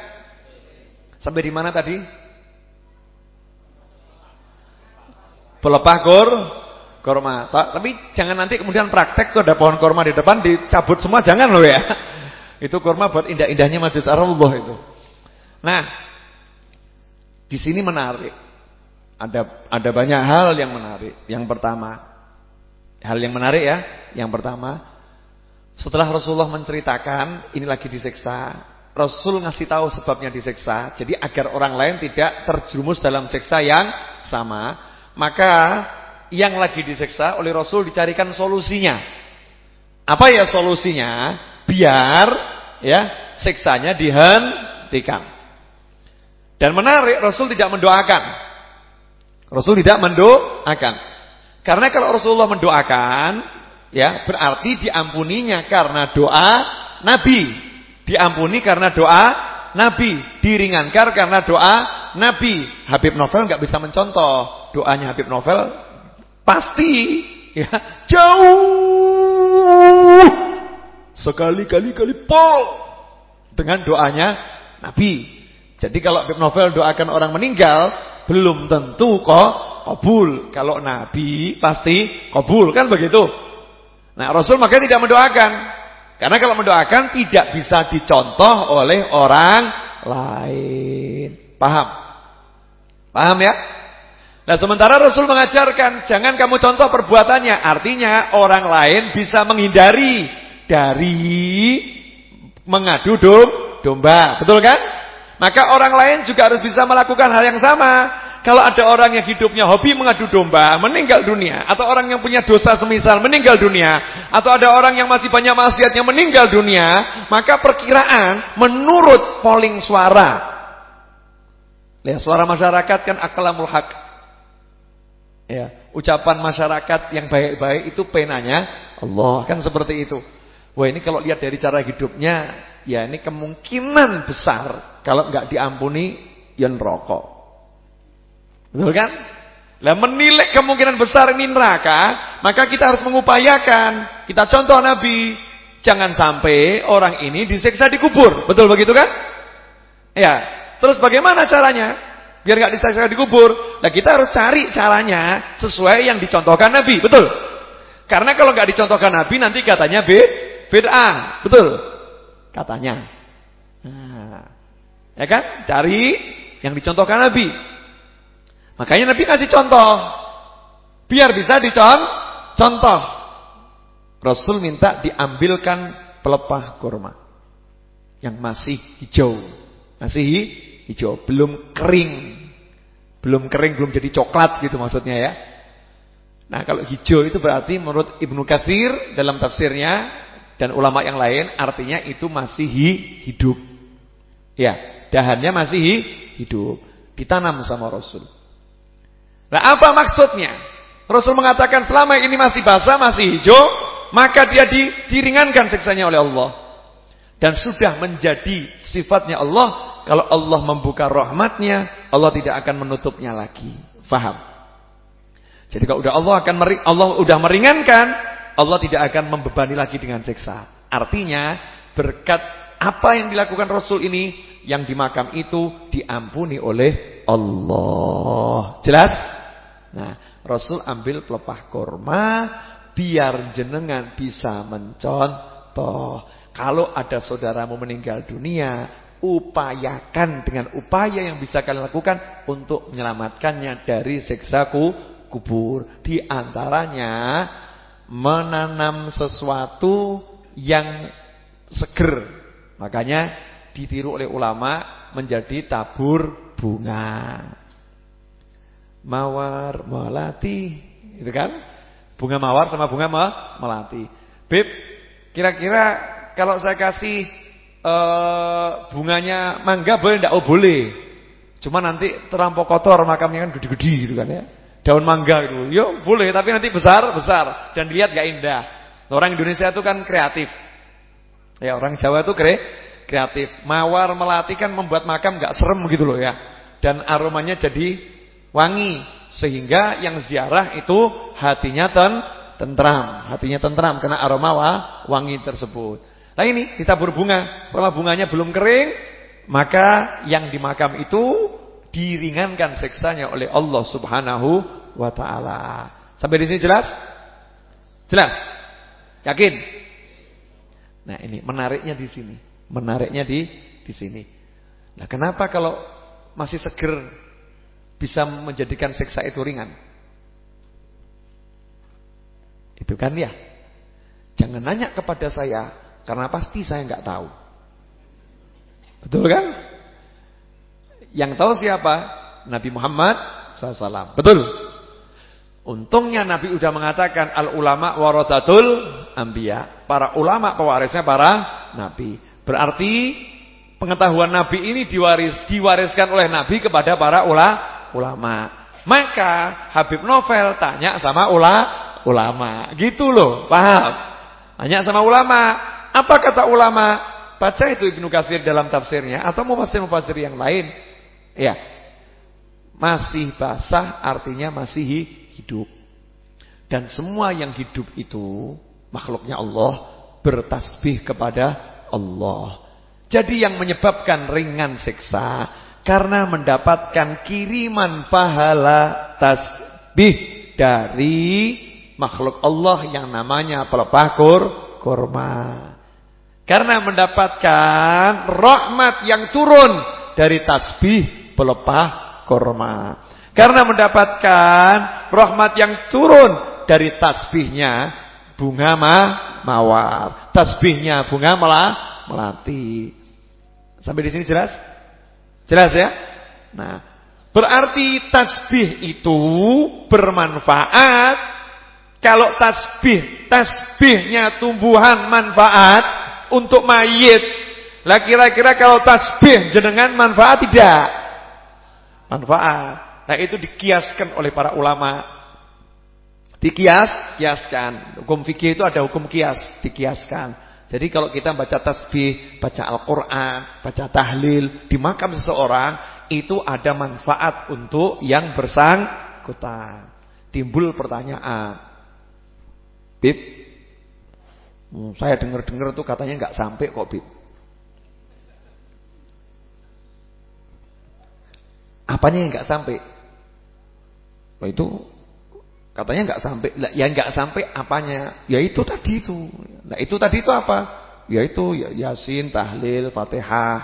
Sampai di mana tadi? Pelepah kur korma. Tapi jangan nanti kemudian praktek tuh ada pohon korma di depan dicabut semua jangan loh ya. Itu korma buat indah-indahnya Masjid Ar-Raudhah itu. Nah, di sini menarik. Ada ada banyak hal yang menarik. Yang pertama, Hal yang menarik ya. Yang pertama, setelah Rasulullah menceritakan ini lagi disiksa, Rasul ngasih tahu sebabnya disiksa. Jadi agar orang lain tidak terjerumus dalam siksa yang sama, maka yang lagi disiksa oleh Rasul dicarikan solusinya. Apa ya solusinya? Biar ya siksanya dihentikan. Dan menarik Rasul tidak mendoakan. Rasul tidak mendoakan. Karena kalau Rasulullah mendoakan, ya berarti diampuninya karena doa Nabi. Diampuni karena doa Nabi, diringankan karena doa Nabi. Habib Novel nggak bisa mencontoh doanya Habib Novel pasti ya jauh sekali-kali kali pol dengan doanya Nabi. Jadi kalau Habib Novel doakan orang meninggal belum tentu kok kabul. Kalau Nabi pasti kabul kan begitu. Nah Rasul makanya tidak mendoakan. Karena kalau mendoakan tidak bisa dicontoh oleh orang lain. Paham? Paham ya? Nah sementara Rasul mengajarkan jangan kamu contoh perbuatannya. Artinya orang lain bisa menghindari dari mengadu domba. Betul kan? Maka orang lain juga harus bisa melakukan hal yang sama. Kalau ada orang yang hidupnya hobi mengadu domba, meninggal dunia. Atau orang yang punya dosa semisal, meninggal dunia. Atau ada orang yang masih banyak maksiat yang meninggal dunia. Maka perkiraan menurut polling suara. Lihat suara masyarakat kan akalamul haq. Ya, ucapan masyarakat yang baik-baik itu penanya Allah. Kan seperti itu. Wah ini kalau lihat dari cara hidupnya, ya ini kemungkinan besar. Kalau nggak diampuni, ya rokok. Betul kan? Lah menilai kemungkinan besar ini neraka, maka kita harus mengupayakan. Kita contoh Nabi, jangan sampai orang ini disiksa di kubur. Betul begitu kan? Ya. Terus bagaimana caranya? Biar nggak disiksa di kubur. Nah kita harus cari caranya sesuai yang dicontohkan Nabi. Betul? Karena kalau nggak dicontohkan Nabi nanti katanya B, bid'ah. Betul? Katanya. Nah, ya kan? Cari yang dicontohkan Nabi. Makanya Nabi kasih contoh. Biar bisa dicontoh. Rasul minta diambilkan pelepah kurma. Yang masih hijau. Masih hijau. Belum kering. Belum kering, belum jadi coklat gitu maksudnya ya. Nah kalau hijau itu berarti menurut Ibnu Katsir dalam tafsirnya dan ulama yang lain artinya itu masih hidup. Ya, dahannya masih hidup. Ditanam sama Rasul. Nah apa maksudnya? Rasul mengatakan selama ini masih basah, masih hijau, maka dia di, diringankan siksanya oleh Allah. Dan sudah menjadi sifatnya Allah, kalau Allah membuka rahmatnya, Allah tidak akan menutupnya lagi. Faham? Jadi kalau udah Allah akan meri, Allah udah meringankan, Allah tidak akan membebani lagi dengan siksa. Artinya, berkat apa yang dilakukan Rasul ini, yang di makam itu diampuni oleh Allah. Jelas? Nah, Rasul ambil pelepah korma biar jenengan bisa mencontoh. Kalau ada saudaramu meninggal dunia, upayakan dengan upaya yang bisa kalian lakukan untuk menyelamatkannya dari siksa kubur. Di antaranya menanam sesuatu yang seger. Makanya ditiru oleh ulama menjadi tabur bunga mawar melati, itu kan? Bunga mawar sama bunga melati. Beb, kira-kira kalau saya kasih uh, bunganya mangga boleh enggak? Oh boleh. Cuma nanti terlampau kotor makamnya kan gede-gede gitu kan ya. Daun mangga gitu. Yo boleh tapi nanti besar-besar dan dilihat gak indah. Orang Indonesia itu kan kreatif. Ya orang Jawa itu kre kreatif. Mawar melati kan membuat makam gak serem gitu loh ya. Dan aromanya jadi wangi sehingga yang ziarah itu hatinya ten tentram, hatinya tentram karena aroma wangi tersebut. Nah ini ditabur bunga, selama bunganya belum kering, maka yang di makam itu diringankan seksanya oleh Allah Subhanahu wa taala. Sampai di sini jelas? Jelas? Yakin? Nah, ini menariknya di sini. Menariknya di di sini. Nah, kenapa kalau masih seger bisa menjadikan siksa itu ringan. Itu kan ya. Jangan nanya kepada saya karena pasti saya nggak tahu. Betul kan? Yang tahu siapa? Nabi Muhammad SAW. Betul. Untungnya Nabi sudah mengatakan al ulama waratatul ambia. Para ulama pewarisnya para nabi. Berarti pengetahuan Nabi ini diwaris diwariskan oleh Nabi kepada para ulama ulama. Maka Habib Novel tanya sama ula, ulama. Gitu loh, paham? Tanya sama ulama. Apa kata ulama? Baca itu Ibnu Katsir dalam tafsirnya atau mau pasti mufasir yang lain. Ya. Masih basah artinya masih hidup. Dan semua yang hidup itu makhluknya Allah bertasbih kepada Allah. Jadi yang menyebabkan ringan siksa karena mendapatkan kiriman pahala tasbih dari makhluk Allah yang namanya pelepah kur, kurma. Karena mendapatkan rahmat yang turun dari tasbih pelepah kurma. Karena mendapatkan rahmat yang turun dari tasbihnya bunga ma mawar. Tasbihnya bunga melah melati. Sampai di sini jelas? Jelas ya? Nah, berarti tasbih itu bermanfaat. Kalau tasbih, tasbihnya tumbuhan manfaat untuk mayit. Lah kira-kira kalau tasbih jenengan manfaat tidak? Manfaat. Nah, itu dikiaskan oleh para ulama Dikias, kiaskan. Hukum fikih itu ada hukum kias, dikiaskan. Jadi kalau kita baca tasbih, baca Al-Quran, baca tahlil di makam seseorang, itu ada manfaat untuk yang bersangkutan. Timbul pertanyaan. Bib, hmm, saya dengar-dengar tuh katanya nggak sampai kok Bib. Apanya yang nggak sampai? Oh, itu Katanya nggak sampai. Ya nggak sampai apanya? Ya itu tadi itu. Nah, itu tadi itu apa? Ya itu ya, Yasin, tahlil, Fatihah.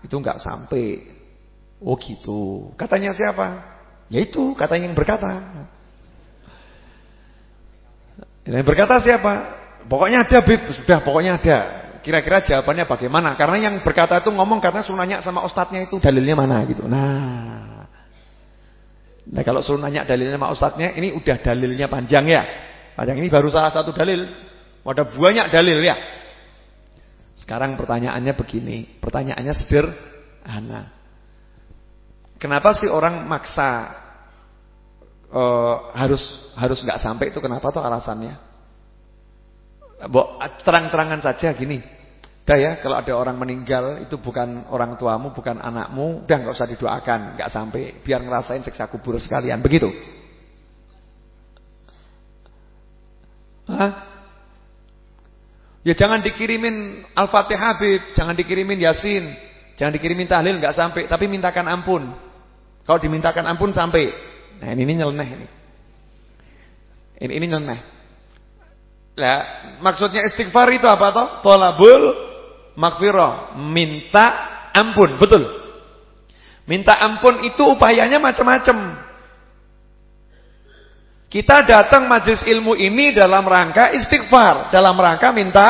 Itu nggak sampai. Oh gitu. Katanya siapa? Ya itu, katanya yang berkata. Yang berkata siapa? Pokoknya ada Bib, sudah pokoknya ada. Kira-kira jawabannya bagaimana? Karena yang berkata itu ngomong karena sunanya sama ustadznya itu dalilnya mana gitu. Nah, Nah kalau suruh nanya dalilnya sama ustadznya, ini udah dalilnya panjang ya. Panjang ini baru salah satu dalil. Ada banyak dalil ya. Sekarang pertanyaannya begini. Pertanyaannya sederhana. Kenapa sih orang maksa uh, harus harus nggak sampai itu kenapa tuh alasannya? Terang-terangan saja gini. Udah ya, kalau ada orang meninggal itu bukan orang tuamu, bukan anakmu, udah nggak usah didoakan, nggak sampai, biar ngerasain siksa kubur sekalian, begitu. Hah? Ya jangan dikirimin Al-Fatihah Habib, jangan dikirimin Yasin, jangan dikirimin tahlil nggak sampai, tapi mintakan ampun. Kalau dimintakan ampun sampai. Nah, ini, ini nyeleneh ini. Ini ini nyeleneh. Lah, maksudnya istighfar itu apa toh? Tolabul Makfirah, minta ampun, betul. Minta ampun itu upayanya macam-macam. Kita datang majelis ilmu ini dalam rangka istighfar, dalam rangka minta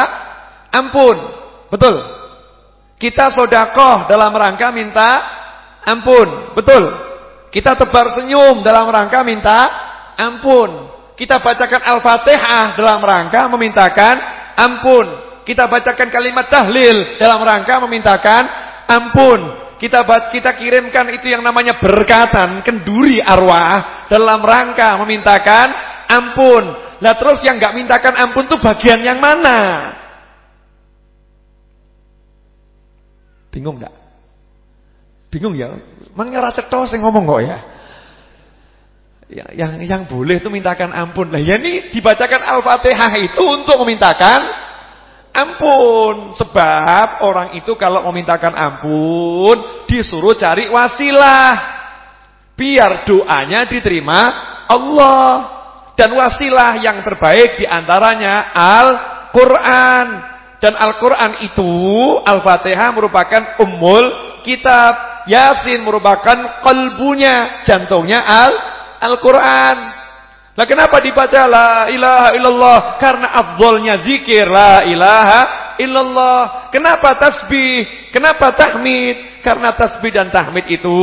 ampun. Betul. Kita sodakoh dalam rangka minta ampun. Betul. Kita tebar senyum dalam rangka minta ampun. Kita bacakan Al-Fatihah dalam rangka memintakan ampun. Kita bacakan kalimat tahlil dalam rangka memintakan ampun. Kita kita kirimkan itu yang namanya berkatan kenduri arwah dalam rangka memintakan ampun. Lah terus yang nggak mintakan ampun tuh bagian yang mana? Bingung enggak? Bingung ya? Mangnya cetos yang ngomong kok ya. ya. Yang yang boleh itu mintakan ampun. Lah ya ini dibacakan Al-Fatihah itu untuk memintakan ampun. Sebab orang itu kalau memintakan ampun disuruh cari wasilah. Biar doanya diterima Allah. Dan wasilah yang terbaik di antaranya Al-Quran. Dan Al-Quran itu, Al-Fatihah merupakan umul kitab. Yasin merupakan kalbunya, jantungnya Al-Quran. Lah kenapa dibaca la ilaha illallah? Karena afdolnya zikir la ilaha illallah. Kenapa tasbih? Kenapa tahmid? Karena tasbih dan tahmid itu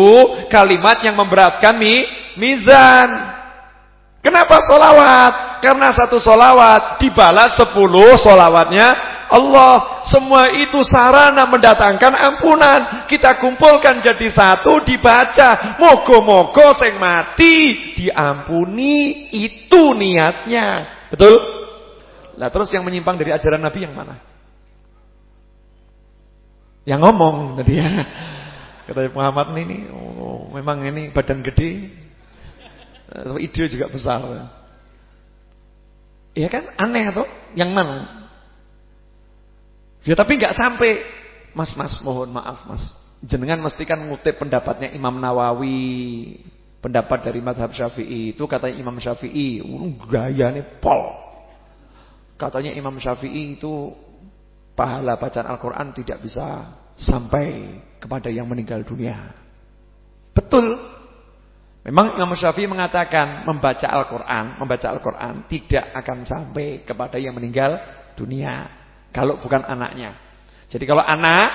kalimat yang memberatkan mi mizan. Kenapa solawat? Karena satu solawat dibalas sepuluh solawatnya Allah. Semua itu sarana mendatangkan ampunan. Kita kumpulkan jadi satu dibaca. Mogo-mogo sing mati diampuni. Itu niatnya. Betul? Lah terus yang menyimpang dari ajaran Nabi yang mana? Yang ngomong tadi ya. Kata Muhammad ini oh, memang ini badan gede ide juga besar Iya kan aneh tuh yang mana Ya tapi nggak sampai. Mas, mas, mohon maaf, mas. Jenengan mestikan ngutip pendapatnya Imam Nawawi, pendapat dari madhab Syafi'i. Itu katanya Imam Syafi'i, gaya nih pol. Katanya Imam Syafi'i itu pahala bacaan Al-Quran tidak bisa sampai kepada yang meninggal dunia. Betul. Memang Imam Syafi'i mengatakan membaca Al-Quran, membaca Al-Quran tidak akan sampai kepada yang meninggal dunia. Kalau bukan anaknya. Jadi kalau anak,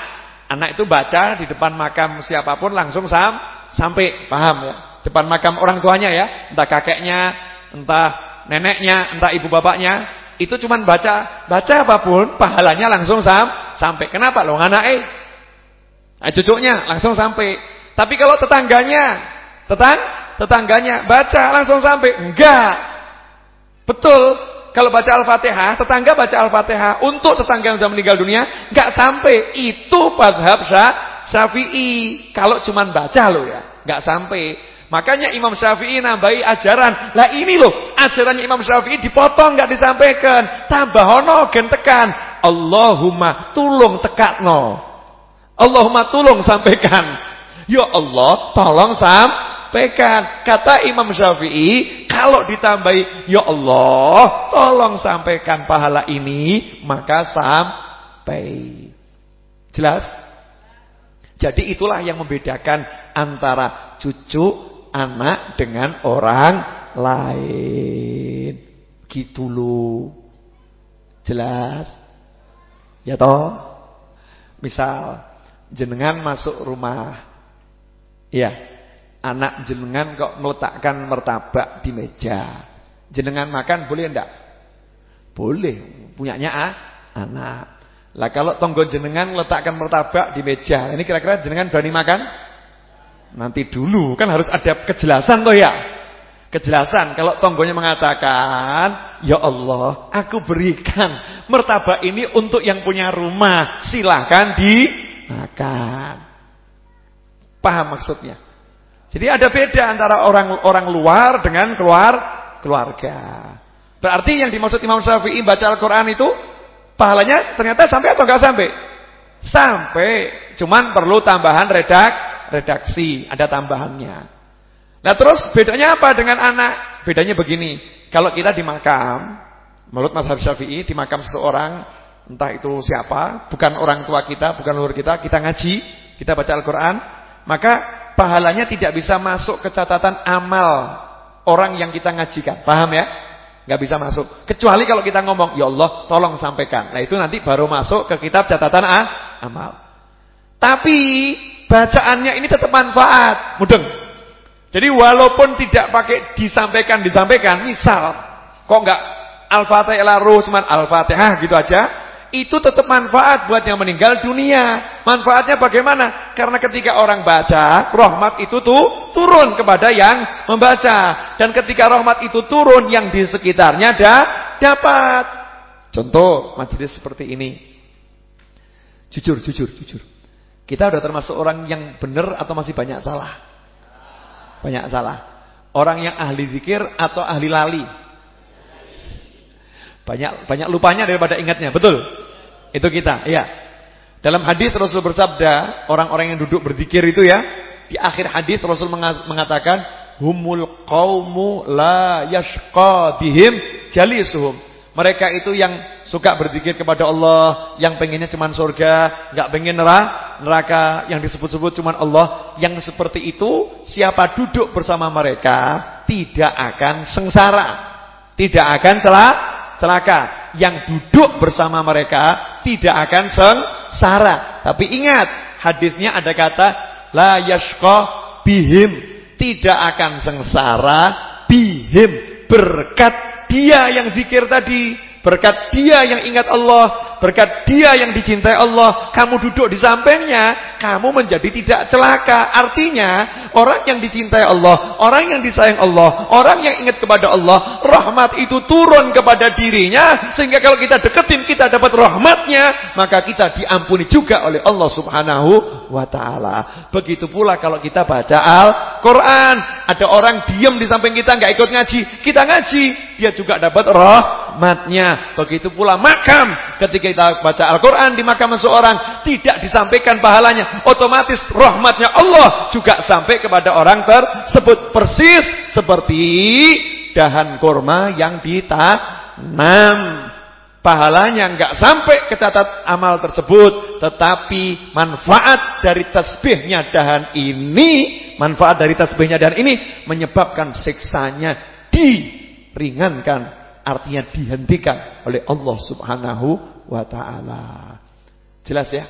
Anak itu baca di depan makam siapa pun langsung sam sampai, paham ya? Depan makam orang tuanya ya, entah kakeknya, entah neneknya, entah ibu bapaknya, itu cuma baca baca apa pun pahalanya langsung sam sampai. Kenapa? Lo eh? Nah, cucunya langsung sampai. Tapi kalau tetangganya, tetang tetangganya baca langsung sampai. Enggak. Betul. Kalau baca Al-Fatihah, tetangga baca Al-Fatihah untuk tetangga yang sudah meninggal dunia, nggak sampai. Itu madhab Syafi'i. Kalau cuma baca loh ya, nggak sampai. Makanya Imam Syafi'i nambahi ajaran. Lah ini loh, ajarannya Imam Syafi'i dipotong nggak disampaikan. Tambah ono gen tekan. Allahumma tulung tekakno. Allahumma tulung sampaikan. Ya Allah, tolong sam sampaikan. Kata Imam Syafi'i, kalau ditambahi, Ya Allah, tolong sampaikan pahala ini, maka sampai. Jelas? Jadi itulah yang membedakan antara cucu anak dengan orang lain. Gitu loh. Jelas? Ya toh? Misal jenengan masuk rumah. Iya. Anak jenengan kok meletakkan mertabak di meja. Jenengan makan boleh enggak? Boleh, punyanya ah, anak. Lah kalau tonggo jenengan letakkan martabak di meja, ini kira-kira jenengan berani makan? Nanti dulu, kan harus ada kejelasan toh ya. Kejelasan kalau tonggonya mengatakan, "Ya Allah, aku berikan martabak ini untuk yang punya rumah, silahkan dimakan." Paham maksudnya? Jadi ada beda antara orang orang luar dengan keluar keluarga. Berarti yang dimaksud Imam Syafi'i baca Al-Qur'an itu pahalanya ternyata sampai atau enggak sampai? Sampai, cuman perlu tambahan redak redaksi, ada tambahannya. Nah, terus bedanya apa dengan anak? Bedanya begini, kalau kita di makam, menurut mazhab Syafi'i di makam seseorang, entah itu siapa, bukan orang tua kita, bukan luhur kita, kita ngaji, kita baca Al-Qur'an, maka pahalanya tidak bisa masuk ke catatan amal orang yang kita ngajikan. Paham ya? Gak bisa masuk. Kecuali kalau kita ngomong, "Ya Allah, tolong sampaikan." Nah, itu nanti baru masuk ke kitab catatan ah, amal. Tapi bacaannya ini tetap manfaat, mudeng. Jadi walaupun tidak pakai disampaikan disampaikan, misal kok enggak Al-Fatihah cuma Al-Fatihah gitu aja, itu tetap manfaat buat yang meninggal dunia. Manfaatnya bagaimana? Karena ketika orang baca, rahmat itu tuh turun kepada yang membaca. Dan ketika rahmat itu turun, yang di sekitarnya ada dapat. Contoh majelis seperti ini. Jujur, jujur, jujur. Kita udah termasuk orang yang benar atau masih banyak salah? Banyak salah. Orang yang ahli zikir atau ahli lali? Banyak banyak lupanya daripada ingatnya, betul? Itu kita, iya. Dalam hadis Rasul bersabda, orang-orang yang duduk berzikir itu ya, di akhir hadis Rasul mengatakan, humul qaumu la yashqa bihim jalisuhum. Mereka itu yang suka berzikir kepada Allah, yang pengennya cuma surga, enggak pengen neraka, yang disebut-sebut cuma Allah. Yang seperti itu, siapa duduk bersama mereka tidak akan sengsara, tidak akan celah celaka. Yang duduk bersama mereka tidak akan sengsara. Tapi ingat, hadisnya ada kata la yashqa bihim, tidak akan sengsara bihim berkat dia yang zikir tadi, berkat dia yang ingat Allah, Berkat dia yang dicintai Allah, kamu duduk di sampingnya, kamu menjadi tidak celaka. Artinya, orang yang dicintai Allah, orang yang disayang Allah, orang yang ingat kepada Allah, rahmat itu turun kepada dirinya. Sehingga kalau kita deketin, kita dapat rahmatnya, maka kita diampuni juga oleh Allah subhanahu wa ta'ala. Begitu pula kalau kita baca Al-Quran. Ada orang diam di samping kita, nggak ikut ngaji. Kita ngaji, dia juga dapat rahmatnya. Begitu pula makam. Ketika kita baca Al-Quran di makam seseorang tidak disampaikan pahalanya, otomatis rahmatnya Allah juga sampai kepada orang tersebut persis seperti dahan kurma yang ditanam. Pahalanya enggak sampai ke catat amal tersebut, tetapi manfaat dari tasbihnya dahan ini, manfaat dari tasbihnya dahan ini menyebabkan siksanya diringankan, artinya dihentikan oleh Allah Subhanahu wa taala. Jelas ya?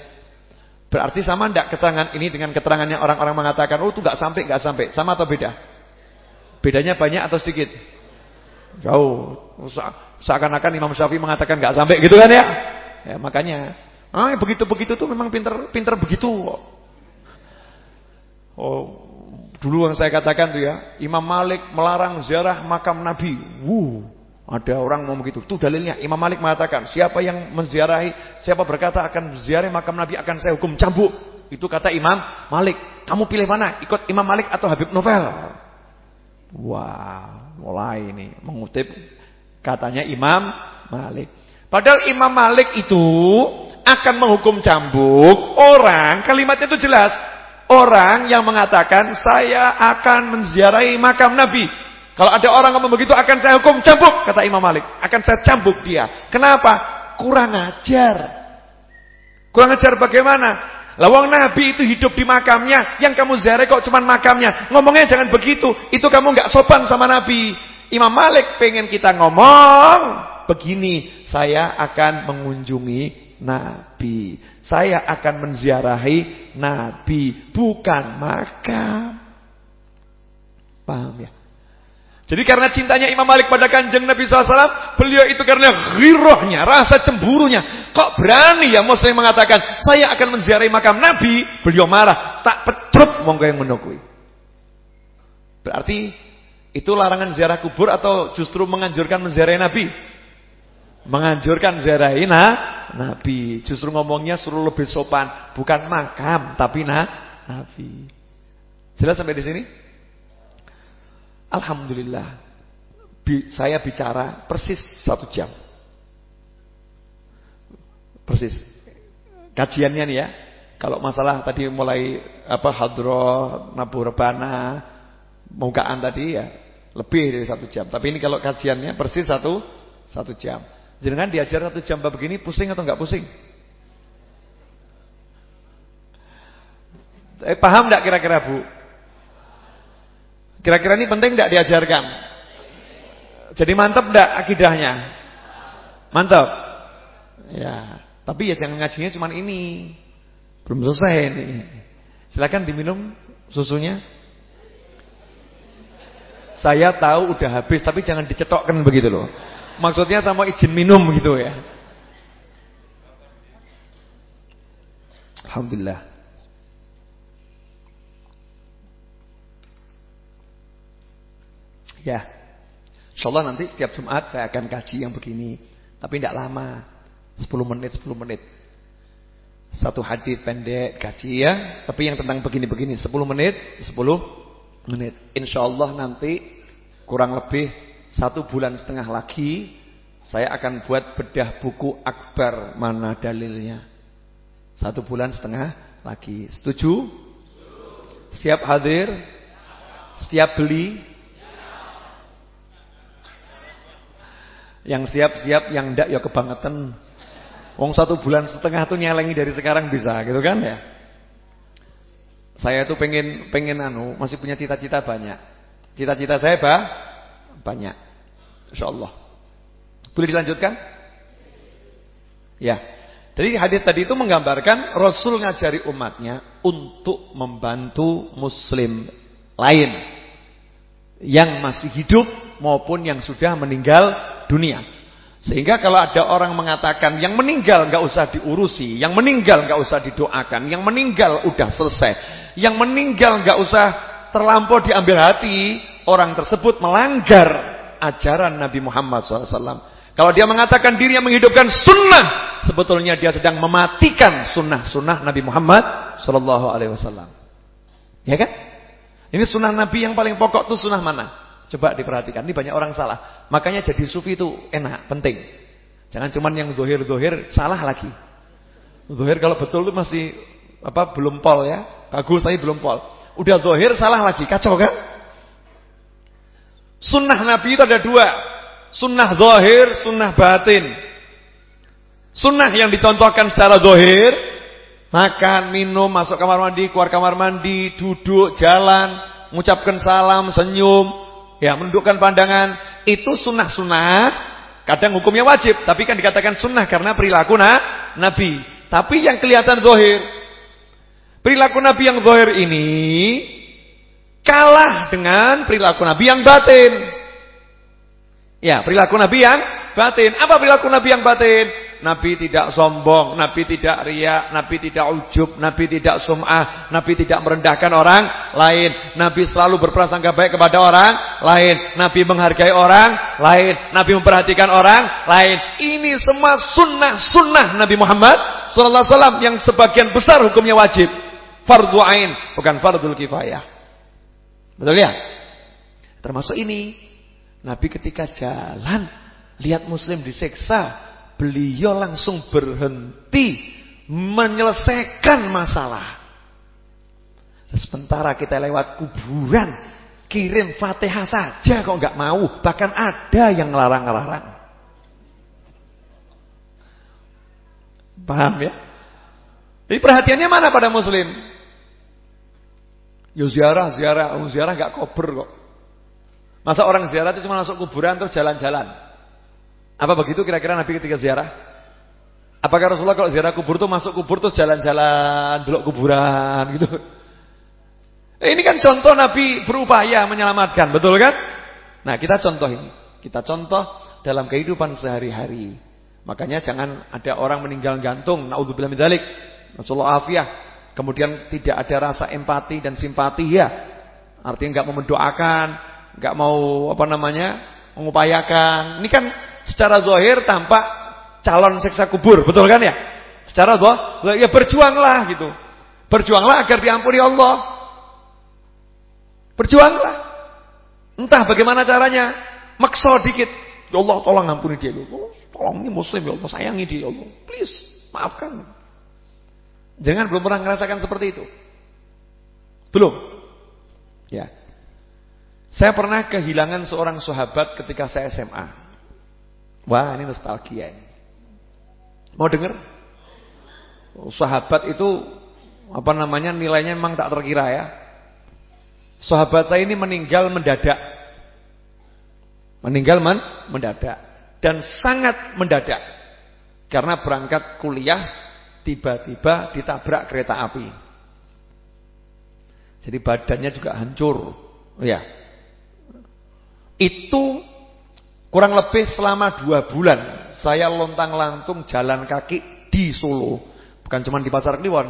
Berarti sama enggak keterangan ini dengan keterangannya orang-orang mengatakan, oh itu enggak sampai, enggak sampai. Sama atau beda? Bedanya banyak atau sedikit? Jauh. Seakan-akan Imam Syafi'i mengatakan enggak sampai gitu kan ya? Ya makanya, ah begitu-begitu tuh memang pinter pinter begitu. Oh, dulu yang saya katakan tuh ya, Imam Malik melarang ziarah makam Nabi. Wuh. Ada orang mau begitu. Itu dalilnya. Imam Malik mengatakan, siapa yang menziarahi, siapa berkata akan ziarah makam Nabi akan saya hukum cambuk. Itu kata Imam Malik. Kamu pilih mana? Ikut Imam Malik atau Habib Novel? Wah, mulai ini mengutip katanya Imam Malik. Padahal Imam Malik itu akan menghukum cambuk orang, kalimatnya itu jelas. Orang yang mengatakan saya akan menziarahi makam Nabi kalau ada orang ngomong begitu akan saya hukum cambuk kata Imam Malik. Akan saya cambuk dia. Kenapa? Kurang ajar. Kurang ajar bagaimana? Lawang Nabi itu hidup di makamnya, yang kamu ziarah kok cuma makamnya. Ngomongnya jangan begitu. Itu kamu nggak sopan sama Nabi. Imam Malik pengen kita ngomong begini, saya akan mengunjungi Nabi. Saya akan menziarahi Nabi, bukan makam. Paham ya? Jadi karena cintanya Imam Malik pada kanjeng Nabi SAW, beliau itu karena girohnya, rasa cemburunya. Kok berani ya Muslim mengatakan, saya akan menziarahi makam Nabi, beliau marah. Tak petrut monggo yang menukui. Berarti itu larangan ziarah kubur atau justru menganjurkan menziarahi Nabi? Menganjurkan ziarahi nah, Nabi. Justru ngomongnya suruh lebih sopan. Bukan makam, tapi nah, Nabi. Jelas sampai di sini? Alhamdulillah. Bi, Saya bicara persis satu jam. Persis. Kajiannya nih ya. Kalau masalah tadi mulai apa hadroh, nabu rebana Mukaan tadi ya Lebih dari satu jam. Tapi ini kalau kajiannya persis satu Satu jam. Jangan diajar satu jam begini pusing atau enggak pusing? Eh, paham enggak kira-kira Bu? Kira-kira ini penting tidak diajarkan? Jadi mantap tidak akidahnya? Mantap? Ya, tapi ya jangan ngajinya cuma ini. Belum selesai ini. Silakan diminum susunya. Saya tahu udah habis tapi jangan dicetokkan begitu loh. Maksudnya sama izin minum gitu ya. Alhamdulillah. Ya. Insyaallah nanti setiap Jumat saya akan kaji yang begini. Tapi tidak lama. 10 menit, 10 menit. Satu hadis pendek kaji ya, tapi yang tentang begini-begini 10 menit, 10 menit. Insyaallah nanti kurang lebih satu bulan setengah lagi saya akan buat bedah buku akbar mana dalilnya. Satu bulan setengah lagi. Setuju? Siap hadir? Siap beli? Yang siap-siap, yang ndak ya kebangetan. Wong satu bulan setengah tuh nyelengi dari sekarang bisa, gitu kan ya? Saya tuh pengen pengen anu, masih punya cita-cita banyak. Cita-cita saya bah, banyak. Insyaallah. Boleh dilanjutkan? Ya. Jadi hadis tadi itu menggambarkan Rasul ngajari umatnya untuk membantu muslim lain yang masih hidup maupun yang sudah meninggal dunia. Sehingga kalau ada orang mengatakan yang meninggal nggak usah diurusi, yang meninggal nggak usah didoakan, yang meninggal udah selesai, yang meninggal nggak usah terlampau diambil hati, orang tersebut melanggar ajaran Nabi Muhammad SAW. Kalau dia mengatakan diri yang menghidupkan sunnah, sebetulnya dia sedang mematikan sunnah-sunnah Nabi Muhammad SAW. Ya kan? Ini sunnah Nabi yang paling pokok itu sunnah mana? Coba diperhatikan, ini banyak orang salah. Makanya jadi sufi itu enak, penting. Jangan cuman yang dohir-dohir, salah lagi. Dohir kalau betul itu masih apa belum pol ya. Bagus tapi belum pol. Udah dohir salah lagi, kacau kan? Sunnah Nabi itu ada dua. Sunnah dohir, sunnah batin. Sunnah yang dicontohkan secara dohir, makan, minum, masuk kamar mandi, keluar kamar mandi, duduk, jalan, mengucapkan salam, senyum, Ya, menundukkan pandangan itu sunnah-sunnah. Kadang hukumnya wajib, tapi kan dikatakan sunnah karena perilaku nah, Nabi. Tapi yang kelihatan zahir, Perilaku Nabi yang zahir ini kalah dengan perilaku Nabi yang batin. Ya, perilaku Nabi yang batin. Apa perilaku Nabi yang batin? Nabi tidak sombong, Nabi tidak riak, Nabi tidak ujub, Nabi tidak sum'ah, Nabi tidak merendahkan orang lain. Nabi selalu berprasangka baik kepada orang lain. Nabi menghargai orang lain. Nabi memperhatikan orang lain. Ini semua sunnah-sunnah Nabi Muhammad sallallahu alaihi wasallam yang sebagian besar hukumnya wajib. Fardu ain, bukan fardul kifayah. Betul ya? Termasuk ini. Nabi ketika jalan lihat muslim diseksa beliau langsung berhenti menyelesaikan masalah. Sementara kita lewat kuburan, kirim Fatihah saja kok nggak mau, bahkan ada yang ngelarang-larang. Paham ya? Jadi perhatiannya mana pada muslim? Yo ziarah, ziarah, um, ziarah nggak kober kok. Masa orang ziarah itu cuma masuk kuburan terus jalan-jalan. Apa begitu kira-kira Nabi ketika ziarah? Apakah Rasulullah kalau ziarah kubur tuh masuk kubur terus jalan-jalan, belok kuburan gitu? Eh, ini kan contoh Nabi berupaya menyelamatkan, betul kan? Nah, kita contoh ini. Kita contoh dalam kehidupan sehari-hari. Makanya jangan ada orang meninggal gantung, naudzubillah min dzalik. Rasulullah afiyah. Kemudian tidak ada rasa empati dan simpati ya. Artinya enggak mau mendoakan, enggak mau apa namanya? mengupayakan. Ini kan secara zahir tampak calon seksa kubur, betul kan ya? Secara zahir ya berjuanglah gitu. Berjuanglah agar diampuni Allah. Berjuanglah. Entah bagaimana caranya, maksa dikit. Ya Allah tolong ampuni dia. Ya Allah, tolong ini muslim ya Allah, sayangi dia ya Allah. Please, maafkan. Jangan belum pernah merasakan seperti itu. Belum. Ya. Saya pernah kehilangan seorang sahabat ketika saya SMA. Wah ini nostalgia ini. Mau dengar? Sahabat itu apa namanya nilainya memang tak terkira ya. Sahabat saya ini meninggal mendadak. Meninggal men mendadak dan sangat mendadak. Karena berangkat kuliah tiba-tiba ditabrak kereta api. Jadi badannya juga hancur. Ya. Itu Kurang lebih selama dua bulan saya lontang-lantung jalan kaki di Solo. Bukan cuma di Pasar Kliwon,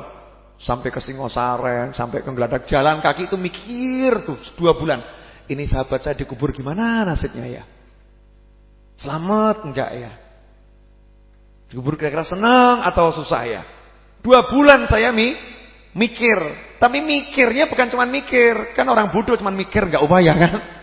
sampai ke Singosaren, sampai ke Geladak jalan kaki itu mikir tuh dua bulan. Ini sahabat saya dikubur gimana nasibnya ya? Selamat enggak ya? Dikubur kira-kira senang atau susah ya? Dua bulan saya mi mikir, tapi mikirnya bukan cuma mikir, kan orang bodoh cuma mikir enggak upaya kan?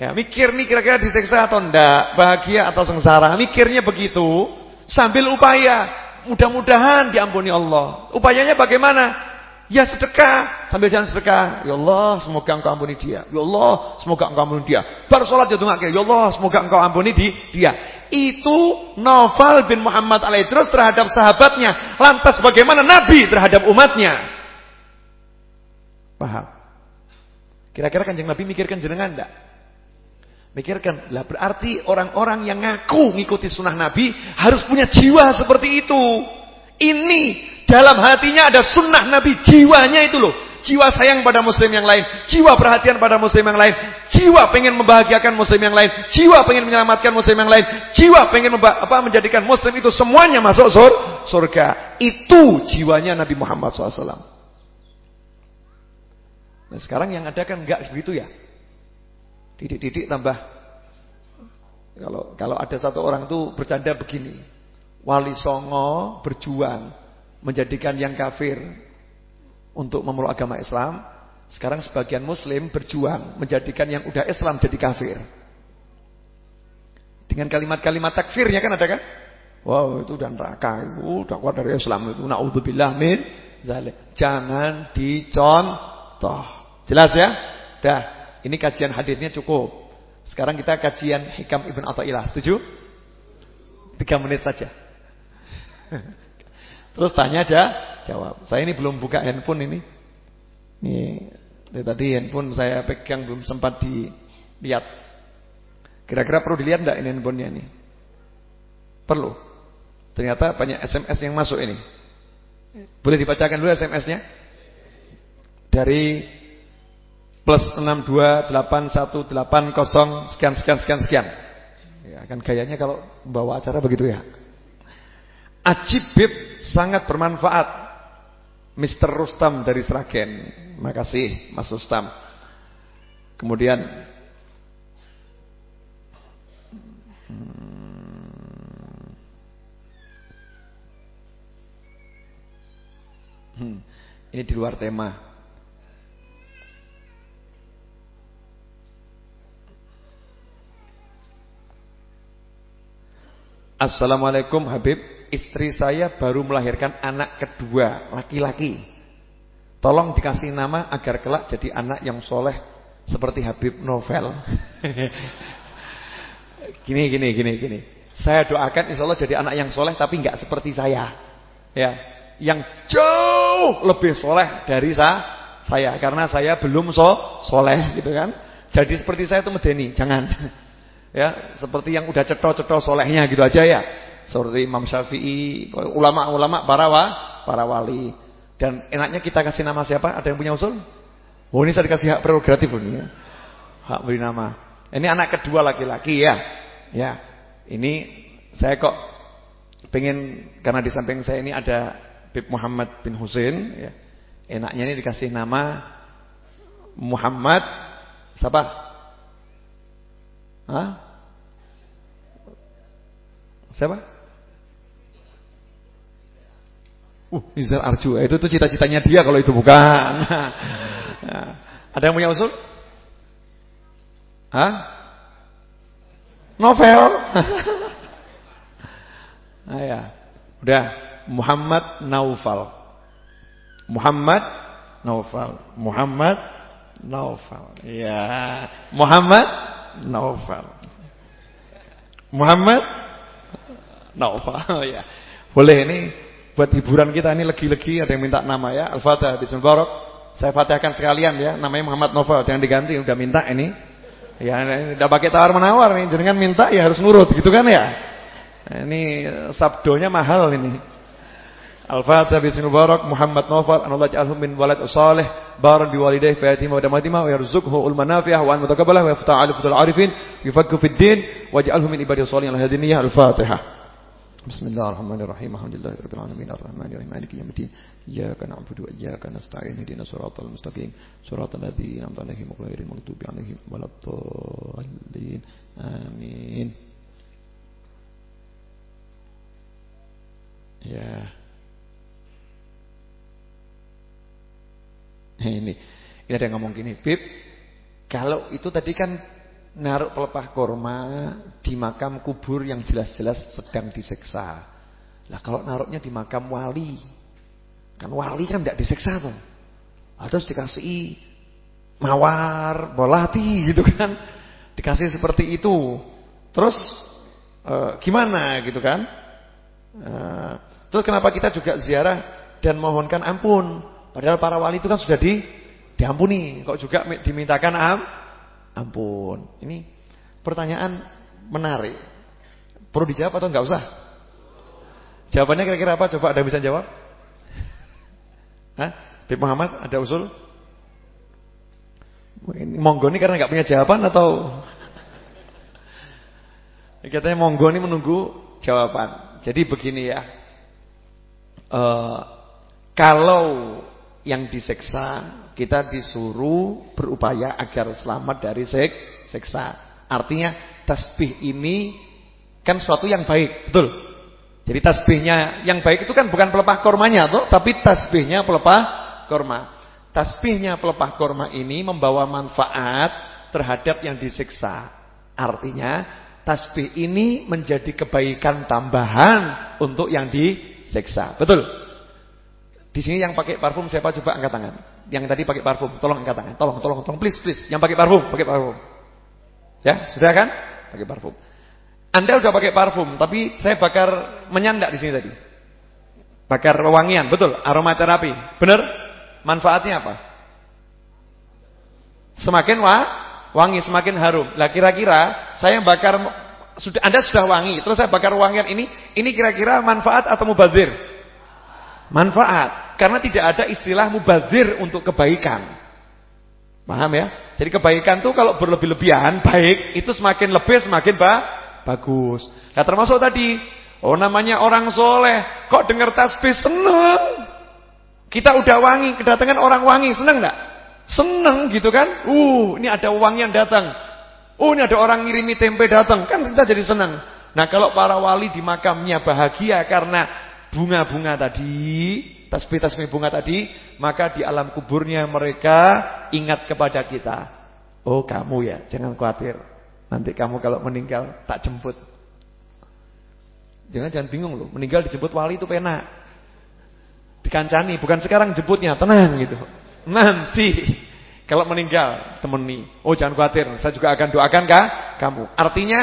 Ya, mikir nih kira-kira disiksa atau enggak, bahagia atau sengsara. Mikirnya begitu sambil upaya, mudah-mudahan diampuni Allah. Upayanya bagaimana? Ya sedekah, sambil jalan sedekah. Ya Allah, semoga engkau ampuni dia. Ya Allah, semoga engkau ampuni dia. Baru sholat jatuh akhir. Ya Allah, semoga engkau ampuni di dia. Itu Nawfal bin Muhammad terus terhadap sahabatnya. Lantas bagaimana Nabi terhadap umatnya? Paham? Kira-kira kanjeng Nabi mikirkan jenengan enggak? Mikirkan, lah berarti orang-orang yang ngaku ngikuti sunnah Nabi harus punya jiwa seperti itu. Ini dalam hatinya ada sunnah Nabi, jiwanya itu loh. Jiwa sayang pada muslim yang lain, jiwa perhatian pada muslim yang lain, jiwa pengen membahagiakan muslim yang lain, jiwa pengen menyelamatkan muslim yang lain, jiwa pengen apa menjadikan muslim itu semuanya masuk sur, surga. Itu jiwanya Nabi Muhammad SAW. Nah sekarang yang ada kan enggak begitu ya. Didik-didik tambah. Kalau kalau ada satu orang tuh bercanda begini. Wali Songo berjuang menjadikan yang kafir untuk memeluk agama Islam. Sekarang sebagian muslim berjuang menjadikan yang udah Islam jadi kafir. Dengan kalimat-kalimat takfirnya kan ada kan? Wow, itu udah neraka, itu keluar dari Islam itu. Nauzubillah min. Jangan dicontoh. Jelas ya? Dah. Ini kajian hadisnya cukup. Sekarang kita kajian Hikam Ibn Atta'illah. Setuju? Tiga menit saja. Terus tanya aja, jawab. Saya ini belum buka handphone ini. Ini tadi handphone saya pegang belum sempat dilihat. Kira-kira perlu dilihat enggak ini handphonenya ini? Perlu. Ternyata banyak SMS yang masuk ini. Boleh dibacakan dulu SMS-nya? Dari plus 6281880 sekian sekian sekian sekian. Ya, kan gayanya kalau bawa acara begitu ya. Ajibib sangat bermanfaat. Mr. Rustam dari Sragen. Makasih Mas Rustam. Kemudian Hmm, ini di luar tema. Assalamualaikum Habib. Istri saya baru melahirkan anak kedua, laki-laki. Tolong dikasih nama agar kelak jadi anak yang soleh seperti Habib Novel. gini, gini, gini, gini. Saya doakan insya Allah jadi anak yang soleh tapi nggak seperti saya. Ya, yang jauh lebih soleh dari saya karena saya belum so soleh gitu kan jadi seperti saya itu medeni jangan ya seperti yang udah ceto-ceto solehnya gitu aja ya seperti Imam Syafi'i ulama-ulama para wa, para wali dan enaknya kita kasih nama siapa ada yang punya usul oh ini saya dikasih hak prerogatif ini ya. hak beri nama ini anak kedua laki-laki ya ya ini saya kok pengen karena di samping saya ini ada Bib Muhammad bin Husain ya. Enaknya ini dikasih nama Muhammad siapa? Hah? Siapa? Uh, Izal Arju. Itu tuh cita-citanya dia kalau itu bukan. Ada yang punya usul? Hah? Novel? ah ya. Udah. Muhammad Naufal. Muhammad Naufal. Muhammad Naufal. Ya, Muhammad Naufal. Muhammad Naufal. Ya. Boleh ini buat hiburan kita ini legi-legi ada yang minta nama ya. Al-Fatihah bismillahirrahmanirrahim. Saya fatihahkan sekalian ya, namanya Muhammad Naufal, jangan diganti, udah minta ini. Ya, udah pakai tawar menawar nih, jangan minta ya harus nurut gitu kan ya. Ini sabdonya mahal ini. الفاتحة بسم المبارك محمد نوفل أن الله يجعله من ولد صالح بارا بوالديه في يتيمة ودمتيمة ويرزقه المنافع وأن متقبله ويفتح على فتح العارفين يفك في الدين واجعله من عباده الصالحين على هذه النية الفاتحة بسم الله الرحمن الرحيم الحمد لله رب العالمين الرحمن الرحيم مالك يوم الدين إياك نعبد وإياك نستعين اهدنا الصراط المستقيم صراط الذين أنعمت عليهم غير المغضوب عليهم ولا الضالين آمين Yeah. Ini, ini ada yang ngomong gini, Bib, kalau itu tadi kan naruh pelepah korma di makam kubur yang jelas-jelas sedang diseksa. Lah kalau naruhnya di makam wali, kan wali kan tidak diseksa tuh. Terus dikasih mawar, bolati gitu kan. Dikasih seperti itu. Terus e, gimana gitu kan? E, terus kenapa kita juga ziarah dan mohonkan ampun? Padahal para wali itu kan sudah di diampuni, kok juga dimintakan am, ampun. Ini pertanyaan menarik. Perlu dijawab atau enggak usah? Jawabannya kira-kira apa? Coba ada bisa jawab? Hah? Bib Muhammad ada usul? Monggo ini karena enggak punya jawaban atau Katanya monggo ini menunggu jawaban. Jadi begini ya. Uh, kalau yang diseksa kita disuruh berupaya agar selamat dari sek seksa. Artinya tasbih ini kan suatu yang baik, betul. Jadi tasbihnya yang baik itu kan bukan pelepah kormanya tuh, tapi tasbihnya pelepah korma. Tasbihnya pelepah korma ini membawa manfaat terhadap yang disiksa. Artinya tasbih ini menjadi kebaikan tambahan untuk yang disiksa. Betul? Di sini yang pakai parfum siapa coba angkat tangan. Yang tadi pakai parfum, tolong angkat tangan. Tolong, tolong, tolong, please, please. Yang pakai parfum, pakai parfum. Ya, sudah kan? Pakai parfum. Anda udah pakai parfum, tapi saya bakar menyandak di sini tadi. Bakar wangian, betul, aromaterapi. Benar? Manfaatnya apa? Semakin wa, wangi, semakin harum. Lah kira-kira saya bakar sudah Anda sudah wangi, terus saya bakar wangian ini, ini kira-kira manfaat atau mubazir? Manfaat. Karena tidak ada istilah mubazir untuk kebaikan. Paham ya? Jadi kebaikan tuh kalau berlebih-lebihan baik itu semakin lebih semakin ba bagus. Nah termasuk tadi, oh namanya orang soleh, kok dengar tasbih seneng. Kita udah wangi, kedatangan orang wangi, seneng enggak? Seneng gitu kan? Uh, ini ada uang yang datang. Oh, ini ada orang ngirimi tempe datang, kan kita jadi senang. Nah, kalau para wali di makamnya bahagia karena bunga-bunga tadi, tasbih-tasbih bunga tadi, maka di alam kuburnya mereka ingat kepada kita. Oh, kamu ya, jangan khawatir. Nanti kamu kalau meninggal tak jemput. Jangan jangan bingung loh, meninggal dijemput wali itu penak. Dikancani, bukan sekarang jemputnya, tenang gitu. Nanti kalau meninggal temeni. Oh jangan khawatir, saya juga akan doakan kah kamu. Artinya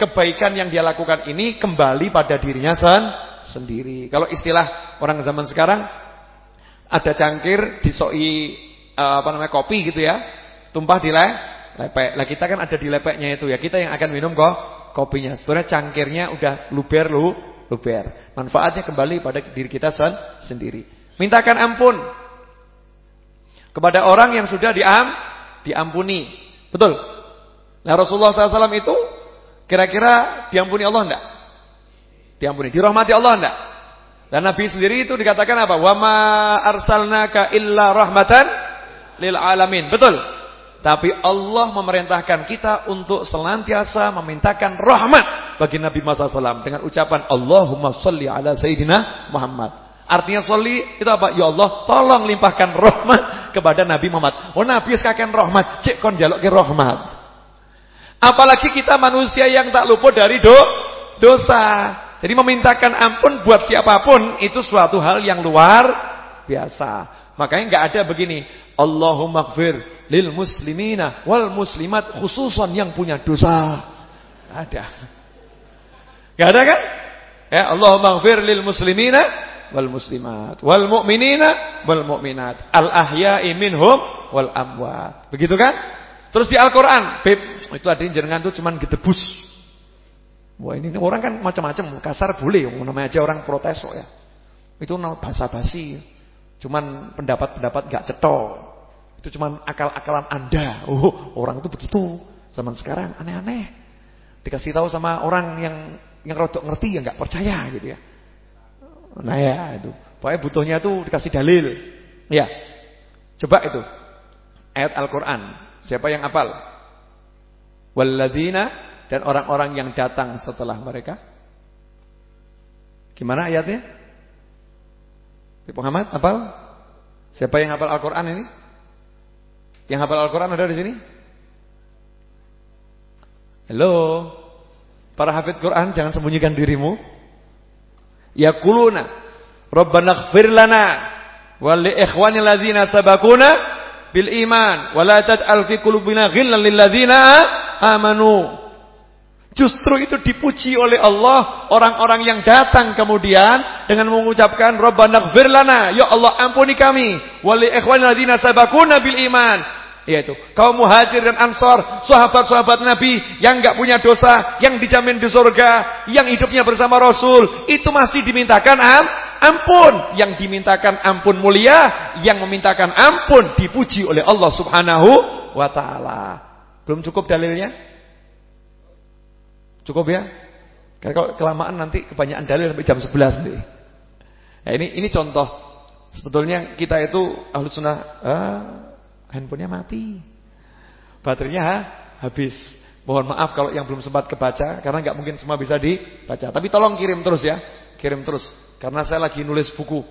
kebaikan yang dia lakukan ini kembali pada dirinya sen sendiri. Kalau istilah orang zaman sekarang ada cangkir disoi uh, apa namanya kopi gitu ya. Tumpah di le, lepek. Lah kita kan ada di lepeknya itu ya. Kita yang akan minum kok kopinya. Sebetulnya cangkirnya udah luber lu, luber. Manfaatnya kembali pada diri kita sen sendiri. Mintakan ampun kepada orang yang sudah diam, diampuni. Betul? Nah Rasulullah SAW itu kira-kira diampuni Allah enggak? Diampuni. Dirahmati Allah enggak? Dan Nabi sendiri itu dikatakan apa? Wa ma arsalnaka illa rahmatan lil alamin. Betul? Tapi Allah memerintahkan kita untuk senantiasa memintakan rahmat bagi Nabi Muhammad SAW dengan ucapan Allahumma salli ala sayyidina Muhammad. Artinya soli itu apa? Ya Allah, tolong limpahkan rahmat kepada Nabi Muhammad. Oh Nabi sekalian rahmat, cek kon jaluk rahmat. Apalagi kita manusia yang tak luput dari do, dosa. Jadi memintakan ampun buat siapa pun itu suatu hal yang luar biasa. Makanya nggak ada begini, Allahumma gfir lil muslimina wal muslimat khususan yang punya dosa. Ada. Gak ada kan? Ya, Allahumma gfir lil muslimina wal muslimat wal mu'minina wal mu'minat al ahya'i minhum wal amwat. Begitu kan? Terus di Al-Qur'an, itu ada jenengan tuh cuman gedebus. Wah ini, orang kan macam-macam, kasar boleh, namanya aja orang protes kok ya. Itu basa-basi. Cuman pendapat-pendapat gak cetok. Itu cuman akal-akalan Anda. Oh, orang itu begitu. Zaman sekarang aneh-aneh. Dikasih tahu sama orang yang yang rodok ngerti ya nggak percaya gitu ya. Nah ya itu. Pokoknya butuhnya tuh dikasih dalil. Ya. Coba itu. Ayat Al-Quran. Siapa yang hafal? Walladzina dan orang-orang yang datang setelah mereka. Gimana ayatnya? Muhammad hafal? Siapa yang hafal Al-Quran ini? Yang hafal Al-Quran ada di sini? Halo. Para hafid Quran jangan sembunyikan dirimu. Yaquluna Rabbana ighfir lana wa li ikhwani alladzina sabaquna bil iman wa la taj'al fi qulubina ghillan lil ladzina amanu. Justru itu dipuji oleh Allah orang-orang yang datang kemudian dengan mengucapkan Rabbana lana, ya Allah ampuni kami, wa li ikhwani alladzina bil iman. Yaitu kaum muhajir dan ansor, sahabat-sahabat Nabi yang enggak punya dosa, yang dijamin di surga, yang hidupnya bersama Rasul, itu masih dimintakan am, ampun. Yang dimintakan ampun mulia, yang memintakan ampun dipuji oleh Allah Subhanahu wa taala. Belum cukup dalilnya? Cukup ya? Karena kalau kelamaan nanti kebanyakan dalil sampai jam 11 nih. Nah, ini ini contoh. Sebetulnya kita itu ahlu sunnah ah, handphonenya mati. Baterainya ha? habis. Mohon maaf kalau yang belum sempat kebaca karena nggak mungkin semua bisa dibaca. Tapi tolong kirim terus ya. Kirim terus karena saya lagi nulis buku.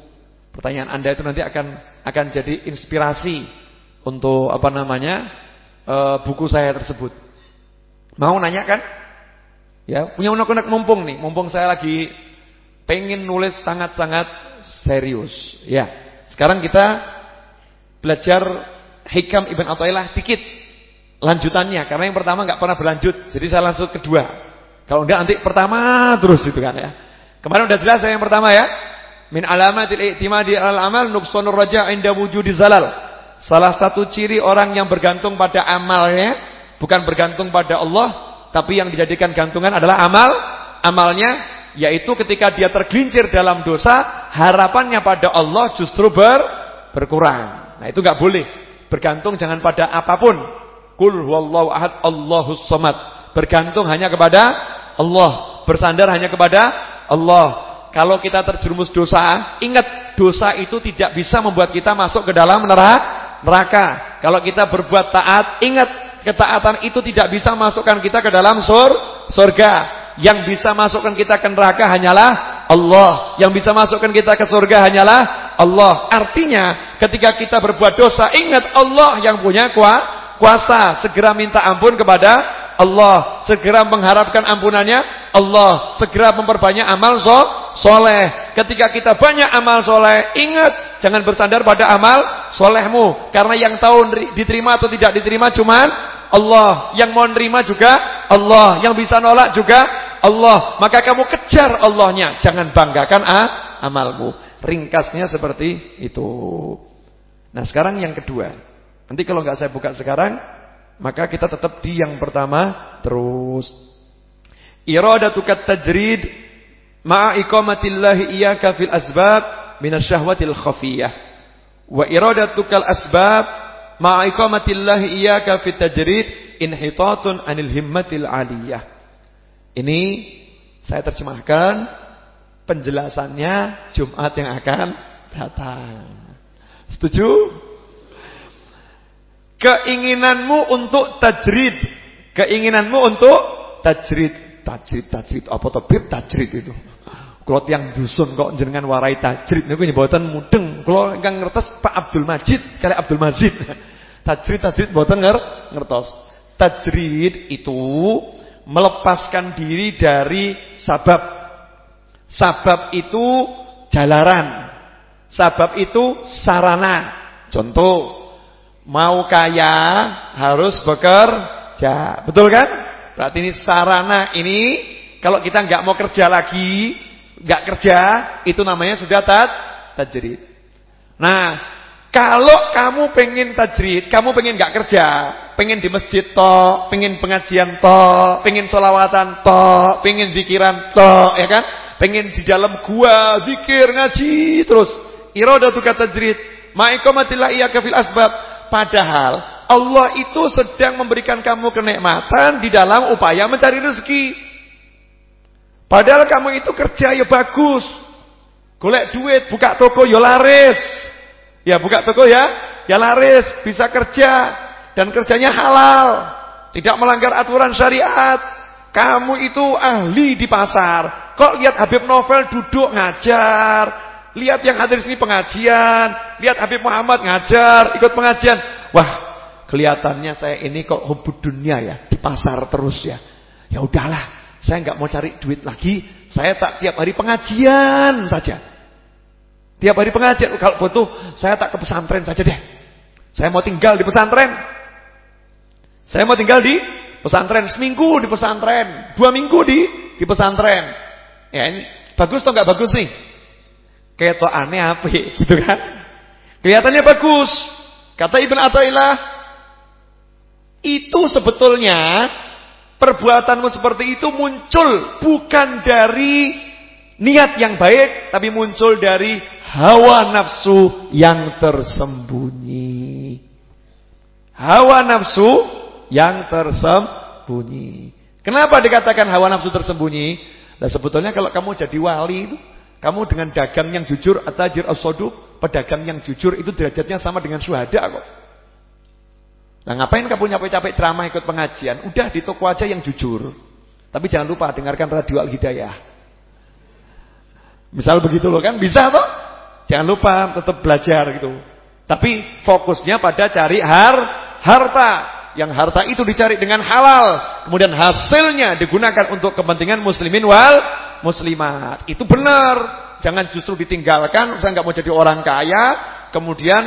Pertanyaan Anda itu nanti akan akan jadi inspirasi untuk apa namanya? E, buku saya tersebut. Mau nanya kan? Ya, punya unek-unek mumpung nih. Mumpung saya lagi pengen nulis sangat-sangat serius. Ya. Sekarang kita belajar Hikam Ibn Athaillah dikit lanjutannya karena yang pertama nggak pernah berlanjut. Jadi saya lanjut kedua. Kalau enggak nanti pertama terus itu kan ya. Kemarin udah jelas saya yang pertama ya. Min alamatil i'timadi al-amal nuqsanur raja' inda wujudi zalal. Salah satu ciri orang yang bergantung pada amalnya bukan bergantung pada Allah, tapi yang dijadikan gantungan adalah amal amalnya yaitu ketika dia tergelincir dalam dosa, harapannya pada Allah justru ber, berkurang. Nah, itu nggak boleh. Bergantung jangan pada apa pun. Kul huwallahu ahad, Allahus samad. Bergantung hanya kepada Allah. Bersandar hanya kepada Allah. Kalau kita terjerumus dosa, ingat dosa itu tidak bisa membuat kita masuk ke dalam neraka. Kalau kita berbuat taat, ingat ketaatan itu tidak bisa masukkan kita ke dalam sur surga. Yang bisa masukkan kita ke neraka hanyalah Allah. Yang bisa masukkan kita ke surga hanyalah Allah. Artinya ketika kita berbuat dosa, ingat Allah yang punya kuasa. Segera minta ampun kepada Allah. Segera mengharapkan ampunannya Allah. Segera memperbanyak amal so, soleh. Ketika kita banyak amal soleh, ingat jangan bersandar pada amal solehmu. Karena yang tahu diterima atau tidak diterima cuman Allah. Yang mau nerima juga Allah. Yang bisa nolak juga Allah, maka kamu kejar Allahnya, jangan banggakan ah, amalmu. Ringkasnya seperti itu. Nah, sekarang yang kedua. Nanti kalau nggak saya buka sekarang, maka kita tetap di yang pertama terus. Iradatukat tajrid ma'a iyyaka fil asbab minasyahwatil khafiyah. Wa iradatukal asbab ma'a iqamatillahi iyyaka fit tajrid inhitatun anil himmatil aliyah. Ini saya terjemahkan penjelasannya Jumat yang akan datang. Setuju? Keinginanmu untuk tajrid, keinginanmu untuk tajrid, tajrid, tajrid apa to bib tajrid itu. Kalau yang dusun kok jenengan warai tajrid niku mboten mudeng. Kalau ingkang ngertos Pak Abdul Majid kali Abdul Majid. Tajrid tajrid mboten ngertos. Tajrid itu melepaskan diri dari sabab. Sabab itu jalaran. Sabab itu sarana. Contoh, mau kaya harus bekerja. Betul kan? Berarti ini sarana ini kalau kita nggak mau kerja lagi, nggak kerja, itu namanya sudah tad tajrid. Nah, kalau kamu pengen tajrid, kamu pengen nggak kerja, pengen di masjid to, pengen pengajian to, pengen solawatan to, pengen zikiran to, ya kan? Pengen di dalam gua zikir ngaji terus. Iradatu kata jerit, ma'ikomatillah iya kafil asbab. Padahal Allah itu sedang memberikan kamu kenikmatan di dalam upaya mencari rezeki. Padahal kamu itu kerja ya bagus. Golek duit, buka toko ya laris. Ya buka toko ya, ya laris, bisa kerja dan kerjanya halal, tidak melanggar aturan syariat. Kamu itu ahli di pasar. Kok lihat Habib Novel duduk ngajar, lihat yang hadir sini pengajian, lihat Habib Muhammad ngajar, ikut pengajian. Wah, kelihatannya saya ini kok hubud dunia ya, di pasar terus ya. Ya udahlah, saya nggak mau cari duit lagi, saya tak tiap hari pengajian saja. Tiap hari pengajian, kalau butuh saya tak ke pesantren saja deh. Saya mau tinggal di pesantren. Saya mau tinggal di pesantren seminggu di pesantren, dua minggu di di pesantren. Ya ini bagus atau nggak bagus nih? Kayak aneh apa gitu kan? Kelihatannya bagus. Kata Ibn Athaillah, itu sebetulnya perbuatanmu seperti itu muncul bukan dari niat yang baik, tapi muncul dari hawa nafsu yang tersembunyi. Hawa nafsu yang tersembunyi. Kenapa dikatakan hawa nafsu tersembunyi? Nah sebetulnya kalau kamu jadi wali itu, kamu dengan dagang yang jujur, atajir as-soduq, pedagang yang jujur itu derajatnya sama dengan suhada kok. Nah ngapain kamu capek-capek ceramah ikut pengajian? Udah di toko aja yang jujur. Tapi jangan lupa dengarkan radio Al-Hidayah. Misal begitu loh kan, bisa toh? Jangan lupa tetap belajar gitu. Tapi fokusnya pada cari har harta yang harta itu dicari dengan halal, kemudian hasilnya digunakan untuk kepentingan muslimin wal muslimat. Itu benar. Jangan justru ditinggalkan, saya nggak mau jadi orang kaya, kemudian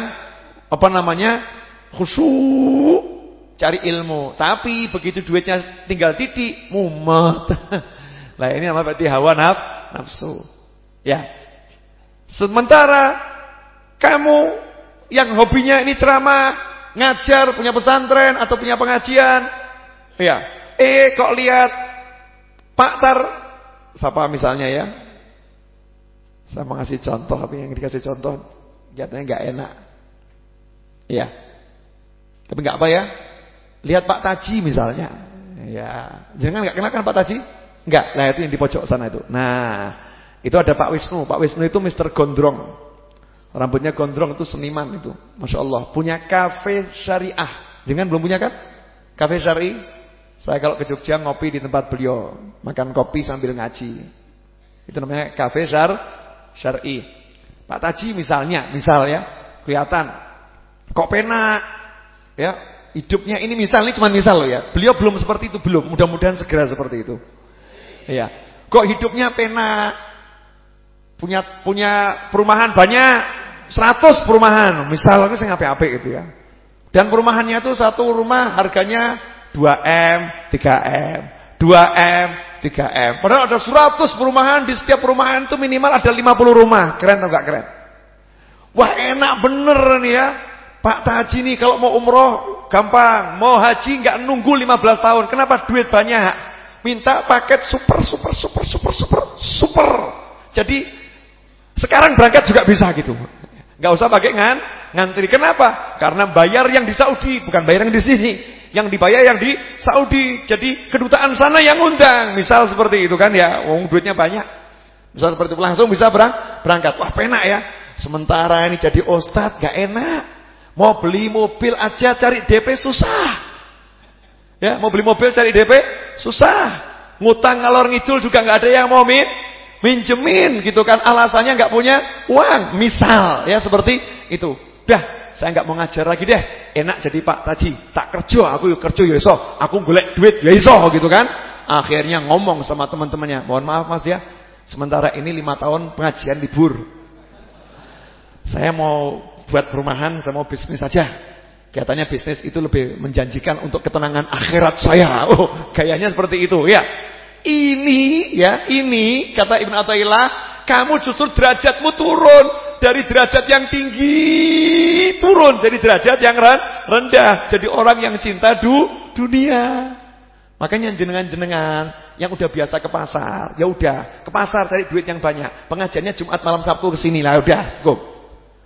apa namanya? Khusyuk cari ilmu. Tapi begitu duitnya tinggal titik, mumet. Lah ini namanya berarti hawa naf, nafsu. Ya. Sementara kamu yang hobinya ini ceramah, ngajar, punya pesantren atau punya pengajian. Ya. Eh kok lihat Pak Tar siapa misalnya ya? Saya mau ngasih contoh, tapi yang dikasih contoh katanya nggak enak. Iya. Tapi nggak apa ya? Lihat Pak Taji misalnya. Ya, jangan nggak kenal kan Pak Taji? Enggak. Nah, itu yang di pojok sana itu. Nah, itu ada Pak Wisnu. Pak Wisnu itu Mr. Gondrong. Rambutnya gondrong itu seniman itu. Masya Allah. Punya kafe syariah. Jangan belum punya kan? Kafe syari. Saya kalau ke Jogja ngopi di tempat beliau. Makan kopi sambil ngaji. Itu namanya kafe syar, syari. Pak Taji misalnya. Misal ya. Kelihatan. Kok pena. Ya. Hidupnya ini misal. Ini cuma misal loh ya. Beliau belum seperti itu. Belum. Mudah-mudahan segera seperti itu. Ya. Kok hidupnya pena. Punya punya perumahan banyak. 100 perumahan, misalnya saya ngapain gitu ya. Dan perumahannya itu satu rumah harganya 2M, 3M, 2M, 3M. Padahal ada 100 perumahan, di setiap perumahan itu minimal ada 50 rumah. Keren atau enggak keren? Wah enak bener nih ya. Pak Taji nih kalau mau umroh gampang, mau haji enggak nunggu 15 tahun. Kenapa duit banyak? Minta paket super super super super super super. Jadi sekarang berangkat juga bisa gitu. Gak usah pakai ngan, ngantri. Kenapa? Karena bayar yang di Saudi, bukan bayar yang di sini. Yang dibayar yang di Saudi. Jadi kedutaan sana yang undang. Misal seperti itu kan ya, wong duitnya banyak. Misal seperti itu langsung bisa berang, berangkat. Wah, penak ya. Sementara ini jadi ustad gak enak. Mau beli mobil aja cari DP susah. Ya, mau beli mobil cari DP susah. Ngutang ngalor ngidul juga nggak ada yang mau min minjemin gitu kan. Alasannya nggak punya uang. Misal ya seperti itu. Dah saya nggak mau ngajar lagi deh. Enak jadi Pak Taji. Tak kerja aku kerja ya iso. Aku golek duit ya iso gitu kan. Akhirnya ngomong sama teman-temannya. Mohon maaf Mas ya. Sementara ini lima tahun pengajian libur. Saya mau buat perumahan saya mau bisnis saja katanya bisnis itu lebih menjanjikan untuk ketenangan akhirat saya oh gayanya seperti itu ya ini ya, ini kata Ibn Athaillah, kamu justru derajatmu turun dari derajat yang tinggi turun dari derajat yang rendah. Jadi orang yang cinta du, dunia. Makanya jenengan-jenengan yang udah biasa ke pasar, ya udah ke pasar cari duit yang banyak. Pengajiannya Jumat malam Sabtu ke sini lah, udah cukup.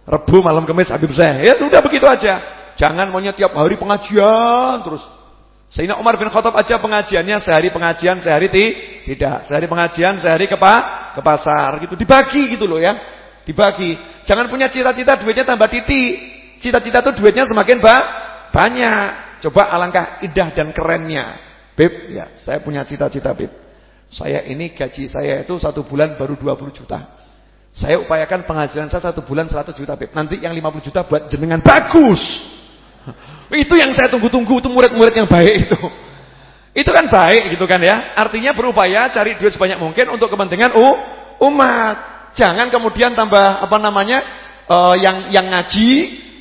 Rebu malam Kamis Habib saya. Ya udah begitu aja. Jangan maunya tiap hari pengajian terus. Sayyidina Umar bin Khattab aja pengajiannya sehari pengajian, sehari ti, tidak. Sehari pengajian, sehari ke, ke pasar gitu. Dibagi gitu loh ya. Dibagi. Jangan punya cita-cita duitnya tambah titik. Cita-cita tuh duitnya semakin ba, banyak. Coba alangkah indah dan kerennya. Beb, ya, saya punya cita-cita, Beb. Saya ini gaji saya itu satu bulan baru 20 juta. Saya upayakan penghasilan saya satu bulan 100 juta, Beb. Nanti yang 50 juta buat jenengan bagus. Itu yang saya tunggu-tunggu, itu murid-murid yang baik itu. Itu kan baik gitu kan ya. Artinya berupaya cari duit sebanyak mungkin untuk kepentingan uh, umat. Jangan kemudian tambah apa namanya? Uh, yang yang ngaji,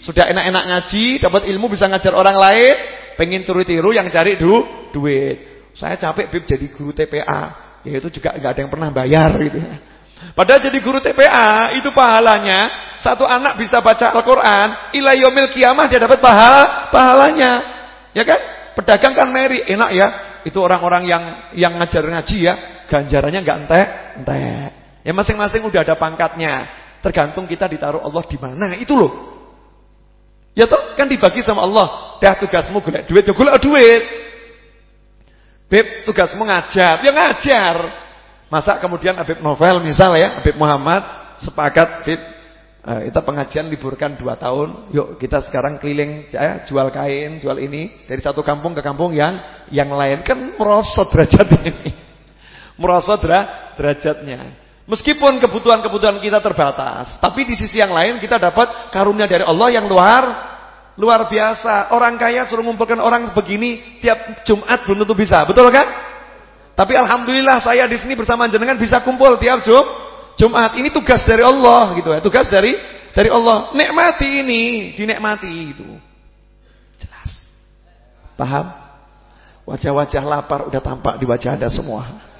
sudah enak-enak ngaji, dapat ilmu bisa ngajar orang lain, pengen turu-tiru yang cari du, duit. Saya capek bib jadi guru TPA. Ya itu juga nggak ada yang pernah bayar gitu ya. Padahal jadi guru TPA itu pahalanya satu anak bisa baca Al-Qur'an, ila yaumil kiamah dia dapat pahala pahalanya. Ya kan? Pedagang kan meri, enak ya. Itu orang-orang yang yang ngajar ngaji ya, ganjarannya enggak entek-entek. Ya masing-masing udah ada pangkatnya. Tergantung kita ditaruh Allah di mana. Itu loh. Ya toh kan dibagi sama Allah. Dah tugasmu golek duit, ya golek duit. Beb, tugasmu ngajar, ya ngajar. Masa kemudian Habib Novel misal ya, Habib Muhammad sepakat Habib Uh, kita pengajian liburkan dua tahun. Yuk kita sekarang keliling ya, jual kain, jual ini dari satu kampung ke kampung yang yang lain kan merosot derajat ini. merosot derajatnya. Meskipun kebutuhan-kebutuhan kita terbatas, tapi di sisi yang lain kita dapat karunia dari Allah yang luar luar biasa. Orang kaya suruh ngumpulkan orang begini tiap Jumat belum tentu bisa. Betul kan? Tapi alhamdulillah saya di sini bersama jenengan bisa kumpul tiap Jumat Jumat ini tugas dari Allah gitu ya, tugas dari dari Allah. Nikmati ini, dinikmati itu. Jelas. Paham? Wajah-wajah lapar udah tampak di wajah Anda semua.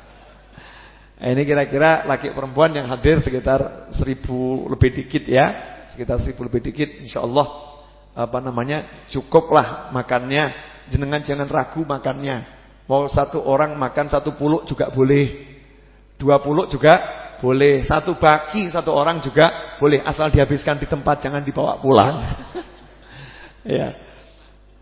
Ini kira-kira laki perempuan yang hadir sekitar seribu lebih dikit ya. Sekitar seribu lebih dikit insyaallah apa namanya? cukuplah makannya. Jenengan jangan ragu makannya. Mau satu orang makan satu puluh juga boleh. 20 juga boleh. Satu baki satu orang juga boleh asal dihabiskan di tempat jangan dibawa pulang. ya.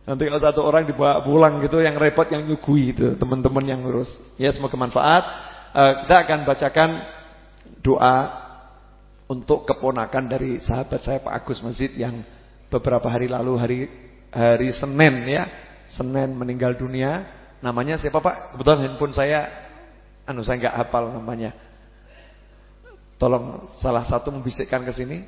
Nanti kalau satu orang dibawa pulang gitu yang repot yang nyugui itu teman-teman yang ngurus. Ya semoga manfaat. Uh, kita akan bacakan doa untuk keponakan dari sahabat saya Pak Agus Masjid yang beberapa hari lalu hari hari Senin ya. Senin meninggal dunia. Namanya siapa Pak? Kebetulan handphone saya anu saya nggak hafal namanya. Tolong salah satu membisikkan ke sini.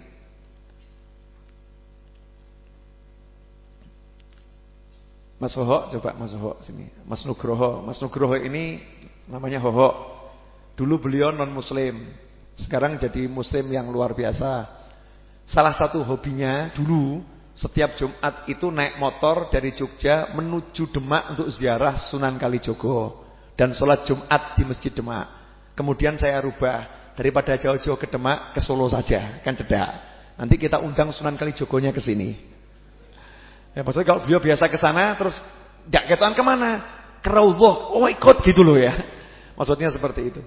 Mas Hoho coba Mas Hoho sini. Mas Nugroho. Mas Nugroho ini namanya Hoho. Dulu beliau non muslim. Sekarang jadi muslim yang luar biasa. Salah satu hobinya dulu setiap Jumat itu naik motor dari Jogja menuju Demak untuk ziarah Sunan Kalijogo dan sholat Jumat di Masjid Demak. Kemudian saya rubah daripada jauh-jauh ke Demak ke Solo saja, kan cedak. Nanti kita undang Sunan Kalijogonya ke sini. Ya maksudnya kalau beliau biasa ke sana terus tidak ketuan ke mana? Ke. Oh ikut gitu loh ya. Maksudnya seperti itu.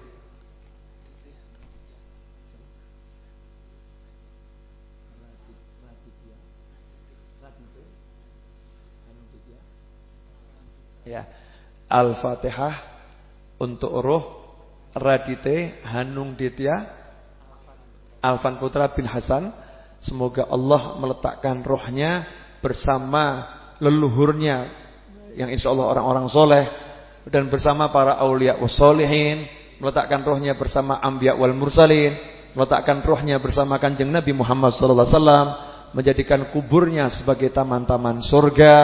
Ya. Al-Fatihah untuk roh Radite Hanung Ditya Alfan Putra bin Hasan semoga Allah meletakkan rohnya bersama leluhurnya yang insya Allah orang-orang soleh dan bersama para awliya wassolihin meletakkan rohnya bersama ambiya wal mursalin meletakkan rohnya bersama kanjeng Nabi Muhammad wasallam menjadikan kuburnya sebagai taman-taman surga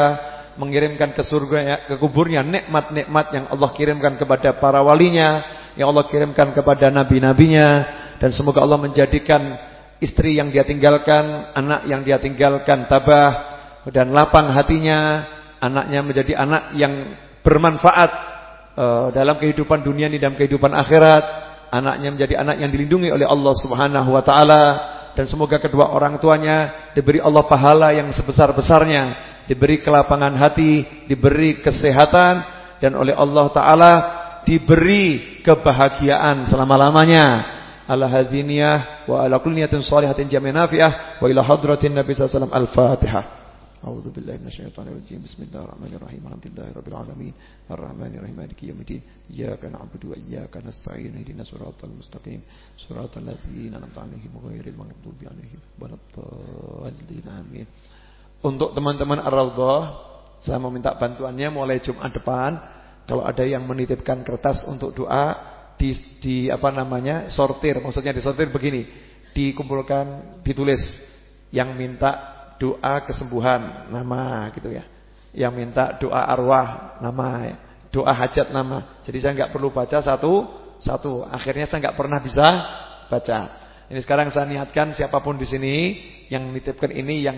mengirimkan ke surga ya, ke kuburnya nikmat-nikmat yang Allah kirimkan kepada para walinya, yang Allah kirimkan kepada nabi-nabinya. Dan semoga Allah menjadikan istri yang dia tinggalkan, anak yang dia tinggalkan tabah dan lapang hatinya, anaknya menjadi anak yang bermanfaat uh, dalam kehidupan dunia ini dan kehidupan akhirat, anaknya menjadi anak yang dilindungi oleh Allah Subhanahu wa taala. Dan semoga kedua orang tuanya diberi Allah pahala yang sebesar-besarnya diberi kelapangan hati, diberi kesehatan dan oleh Allah taala diberi kebahagiaan selama-lamanya. Ala hadiniyah wa ala kulli niyatin shalihatin nafi'ah wa ila hadratin Nabi sallallahu alaihi wasallam al-Fatihah. A'udzu billahi minasyaitonir rajim. Bismillahirrahmanirrahim. Alhamdulillahirabbil alamin. Arrahmanirrahim. Maliki yaumiddin. Iyyaka na'budu wa iyyaka nasta'in. Ihdinas siratal mustaqim. Siratal ladzina an'amta 'alaihim ghairil maghdubi 'alaihim waladdallin. Amin. Untuk teman-teman Ar-Raudhah, saya mau minta bantuannya mulai Jumat depan. Kalau ada yang menitipkan kertas untuk doa di, di apa namanya sortir, maksudnya disortir begini, dikumpulkan, ditulis yang minta doa kesembuhan nama gitu ya, yang minta doa arwah nama, doa hajat nama. Jadi saya nggak perlu baca satu satu. Akhirnya saya nggak pernah bisa baca. Ini sekarang saya niatkan siapa pun di sini yang nitipkan ini yang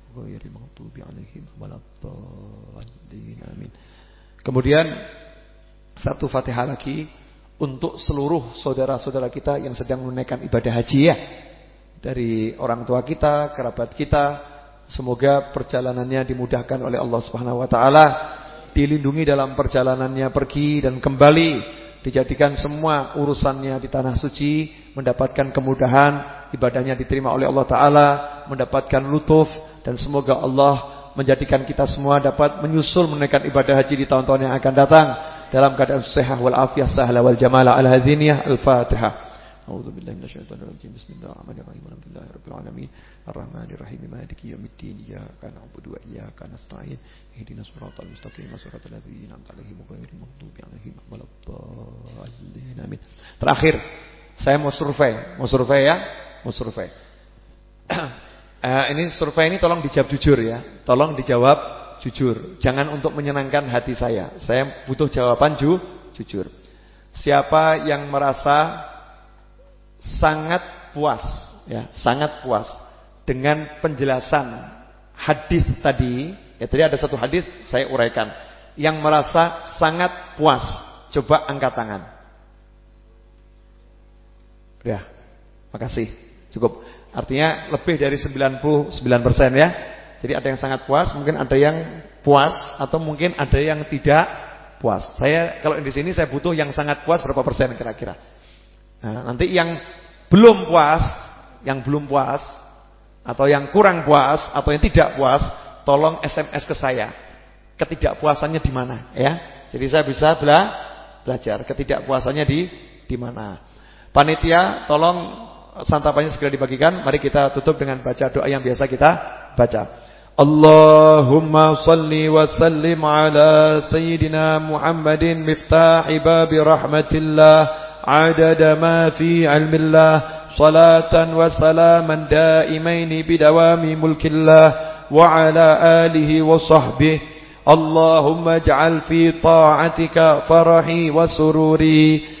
غير المغضوب عليهم ولا الضالين آمين Kemudian satu Fatihah lagi untuk seluruh saudara-saudara kita yang sedang menunaikan ibadah haji ya. Dari orang tua kita, kerabat kita, semoga perjalanannya dimudahkan oleh Allah Subhanahu wa taala dilindungi dalam perjalanannya pergi dan kembali, dijadikan semua urusannya di tanah suci, mendapatkan kemudahan, ibadahnya diterima oleh Allah Ta'ala, mendapatkan lutuf, dan semoga Allah menjadikan kita semua dapat menyusul menunaikan ibadah haji di tahun-tahun yang akan datang, dalam keadaan sehat wal afiyah sahla wal jamala al-hadhiniyah al-fatihah. أعوذ بالله من الشيطان الرجيم بسم الله الرحمن الرحيم الحمد لله رب العالمين الرحمن الرحيم مالك يوم الدين إياك نعبد وإياك نستعين اهدنا الصراط المستقيم صراط الذين أنعمت عليهم غير المغضوب عليهم ولا الضالين آمين Terakhir saya mau survei, mau survei ya, mau survei. uh, ini survei ini tolong dijawab jujur ya, tolong dijawab jujur. Jangan untuk menyenangkan hati saya. Saya butuh jawaban ju, jujur. Siapa yang merasa sangat puas ya, sangat puas dengan penjelasan hadis tadi. Ya tadi ada satu hadis saya uraikan yang merasa sangat puas. Coba angkat tangan. Ya. Makasih. Cukup. Artinya lebih dari 99% ya. Jadi ada yang sangat puas, mungkin ada yang puas atau mungkin ada yang tidak puas. Saya kalau di sini saya butuh yang sangat puas berapa persen kira-kira. Nah, nanti yang belum puas, yang belum puas atau yang kurang puas atau yang tidak puas, tolong SMS ke saya. Ketidakpuasannya di mana ya? Jadi saya bisa bela belajar ketidakpuasannya di di mana. Panitia tolong santapannya segera dibagikan. Mari kita tutup dengan baca doa yang biasa kita baca. Allahumma salli wa sallim ala Sayyidina Muhammadin miftah babi rahmatillah adada ma fi ilmillah salatan wa salaman daimaini bidawami mulkillah wa ala alihi wa sahbihi Allahumma ja'al fi ta'atika farahi wa sururi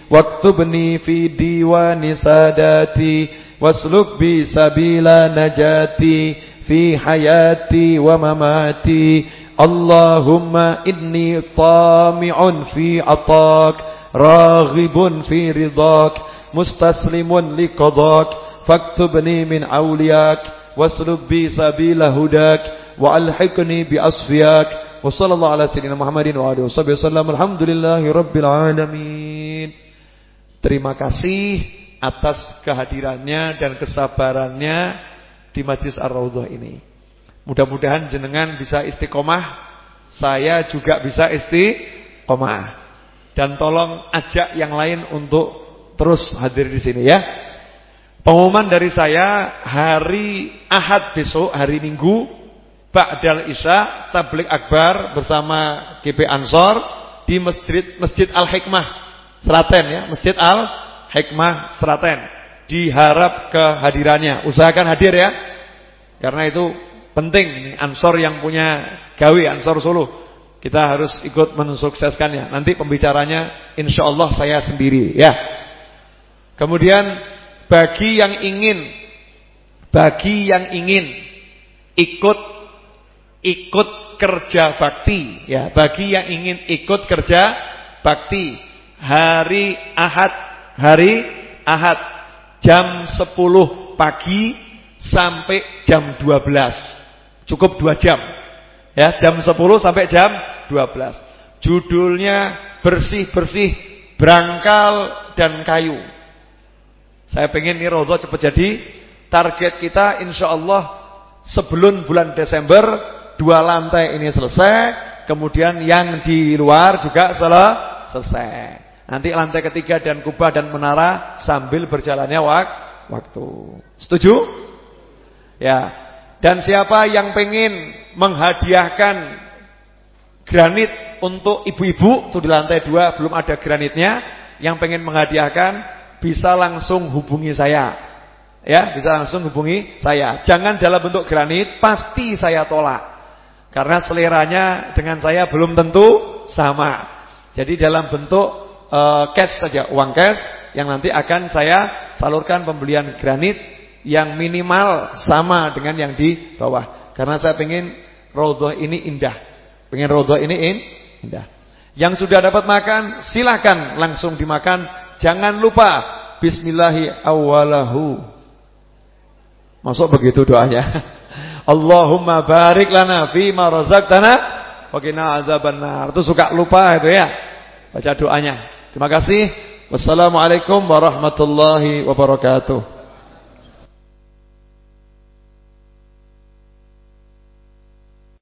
واكتبني في ديوان ساداتي واسلك بي سبيل نجاتي في حياتي ومماتي اللهم إني طامع في عطاك راغب في رضاك مستسلم لقضاك فاكتبني من أولياك واسلب بي سبيل هداك وألحقني بأصفياك وصلى الله على سيدنا محمد وآله وصحبه وسلم الحمد لله رب العالمين Terima kasih atas kehadirannya dan kesabarannya di Majlis Ar-Raudhah ini. Mudah-mudahan jenengan bisa istiqomah, saya juga bisa istiqomah. Dan tolong ajak yang lain untuk terus hadir di sini ya. Pengumuman dari saya hari Ahad besok, hari Minggu, Ba'dal Isya, Tablik Akbar bersama GP Ansor di Masjid Masjid Al-Hikmah Seraten ya, Masjid Al-Hikmah Seraten. Diharap kehadirannya. Usahakan hadir ya. Karena itu penting ini Ansor yang punya gawe Ansor Solo. Kita harus ikut mensukseskannya. Nanti pembicaranya insya Allah saya sendiri ya. Kemudian bagi yang ingin bagi yang ingin ikut ikut kerja bakti ya, bagi yang ingin ikut kerja bakti hari Ahad hari Ahad jam 10 pagi sampai jam 12. Cukup 2 jam. Ya, jam 10 sampai jam 12. Judulnya bersih-bersih berangkal dan kayu. Saya pengen nih rodo cepat jadi. Target kita insya Allah sebelum bulan Desember dua lantai ini selesai. Kemudian yang di luar juga selesai. Nanti lantai ketiga dan kubah dan menara sambil berjalannya wak waktu. Setuju? Ya. Dan siapa yang pengen menghadiahkan granit untuk ibu-ibu tuh di lantai dua belum ada granitnya, yang pengen menghadiahkan bisa langsung hubungi saya. Ya, bisa langsung hubungi saya. Jangan dalam bentuk granit, pasti saya tolak. Karena seleranya dengan saya belum tentu sama. Jadi dalam bentuk uh, cash saja, uang cash yang nanti akan saya salurkan pembelian granit yang minimal sama dengan yang di bawah. Karena saya pengen rodoh ini indah. Pengen rodoh ini in, indah. Yang sudah dapat makan, silahkan langsung dimakan. Jangan lupa Bismillahi awalahu. Masuk begitu doanya. Allahumma barik lana fi ma razaqtana wa qina azabannar. Itu suka lupa itu ya. Baca doanya. Terima kasih. Wassalamualaikum warahmatullahi wabarakatuh.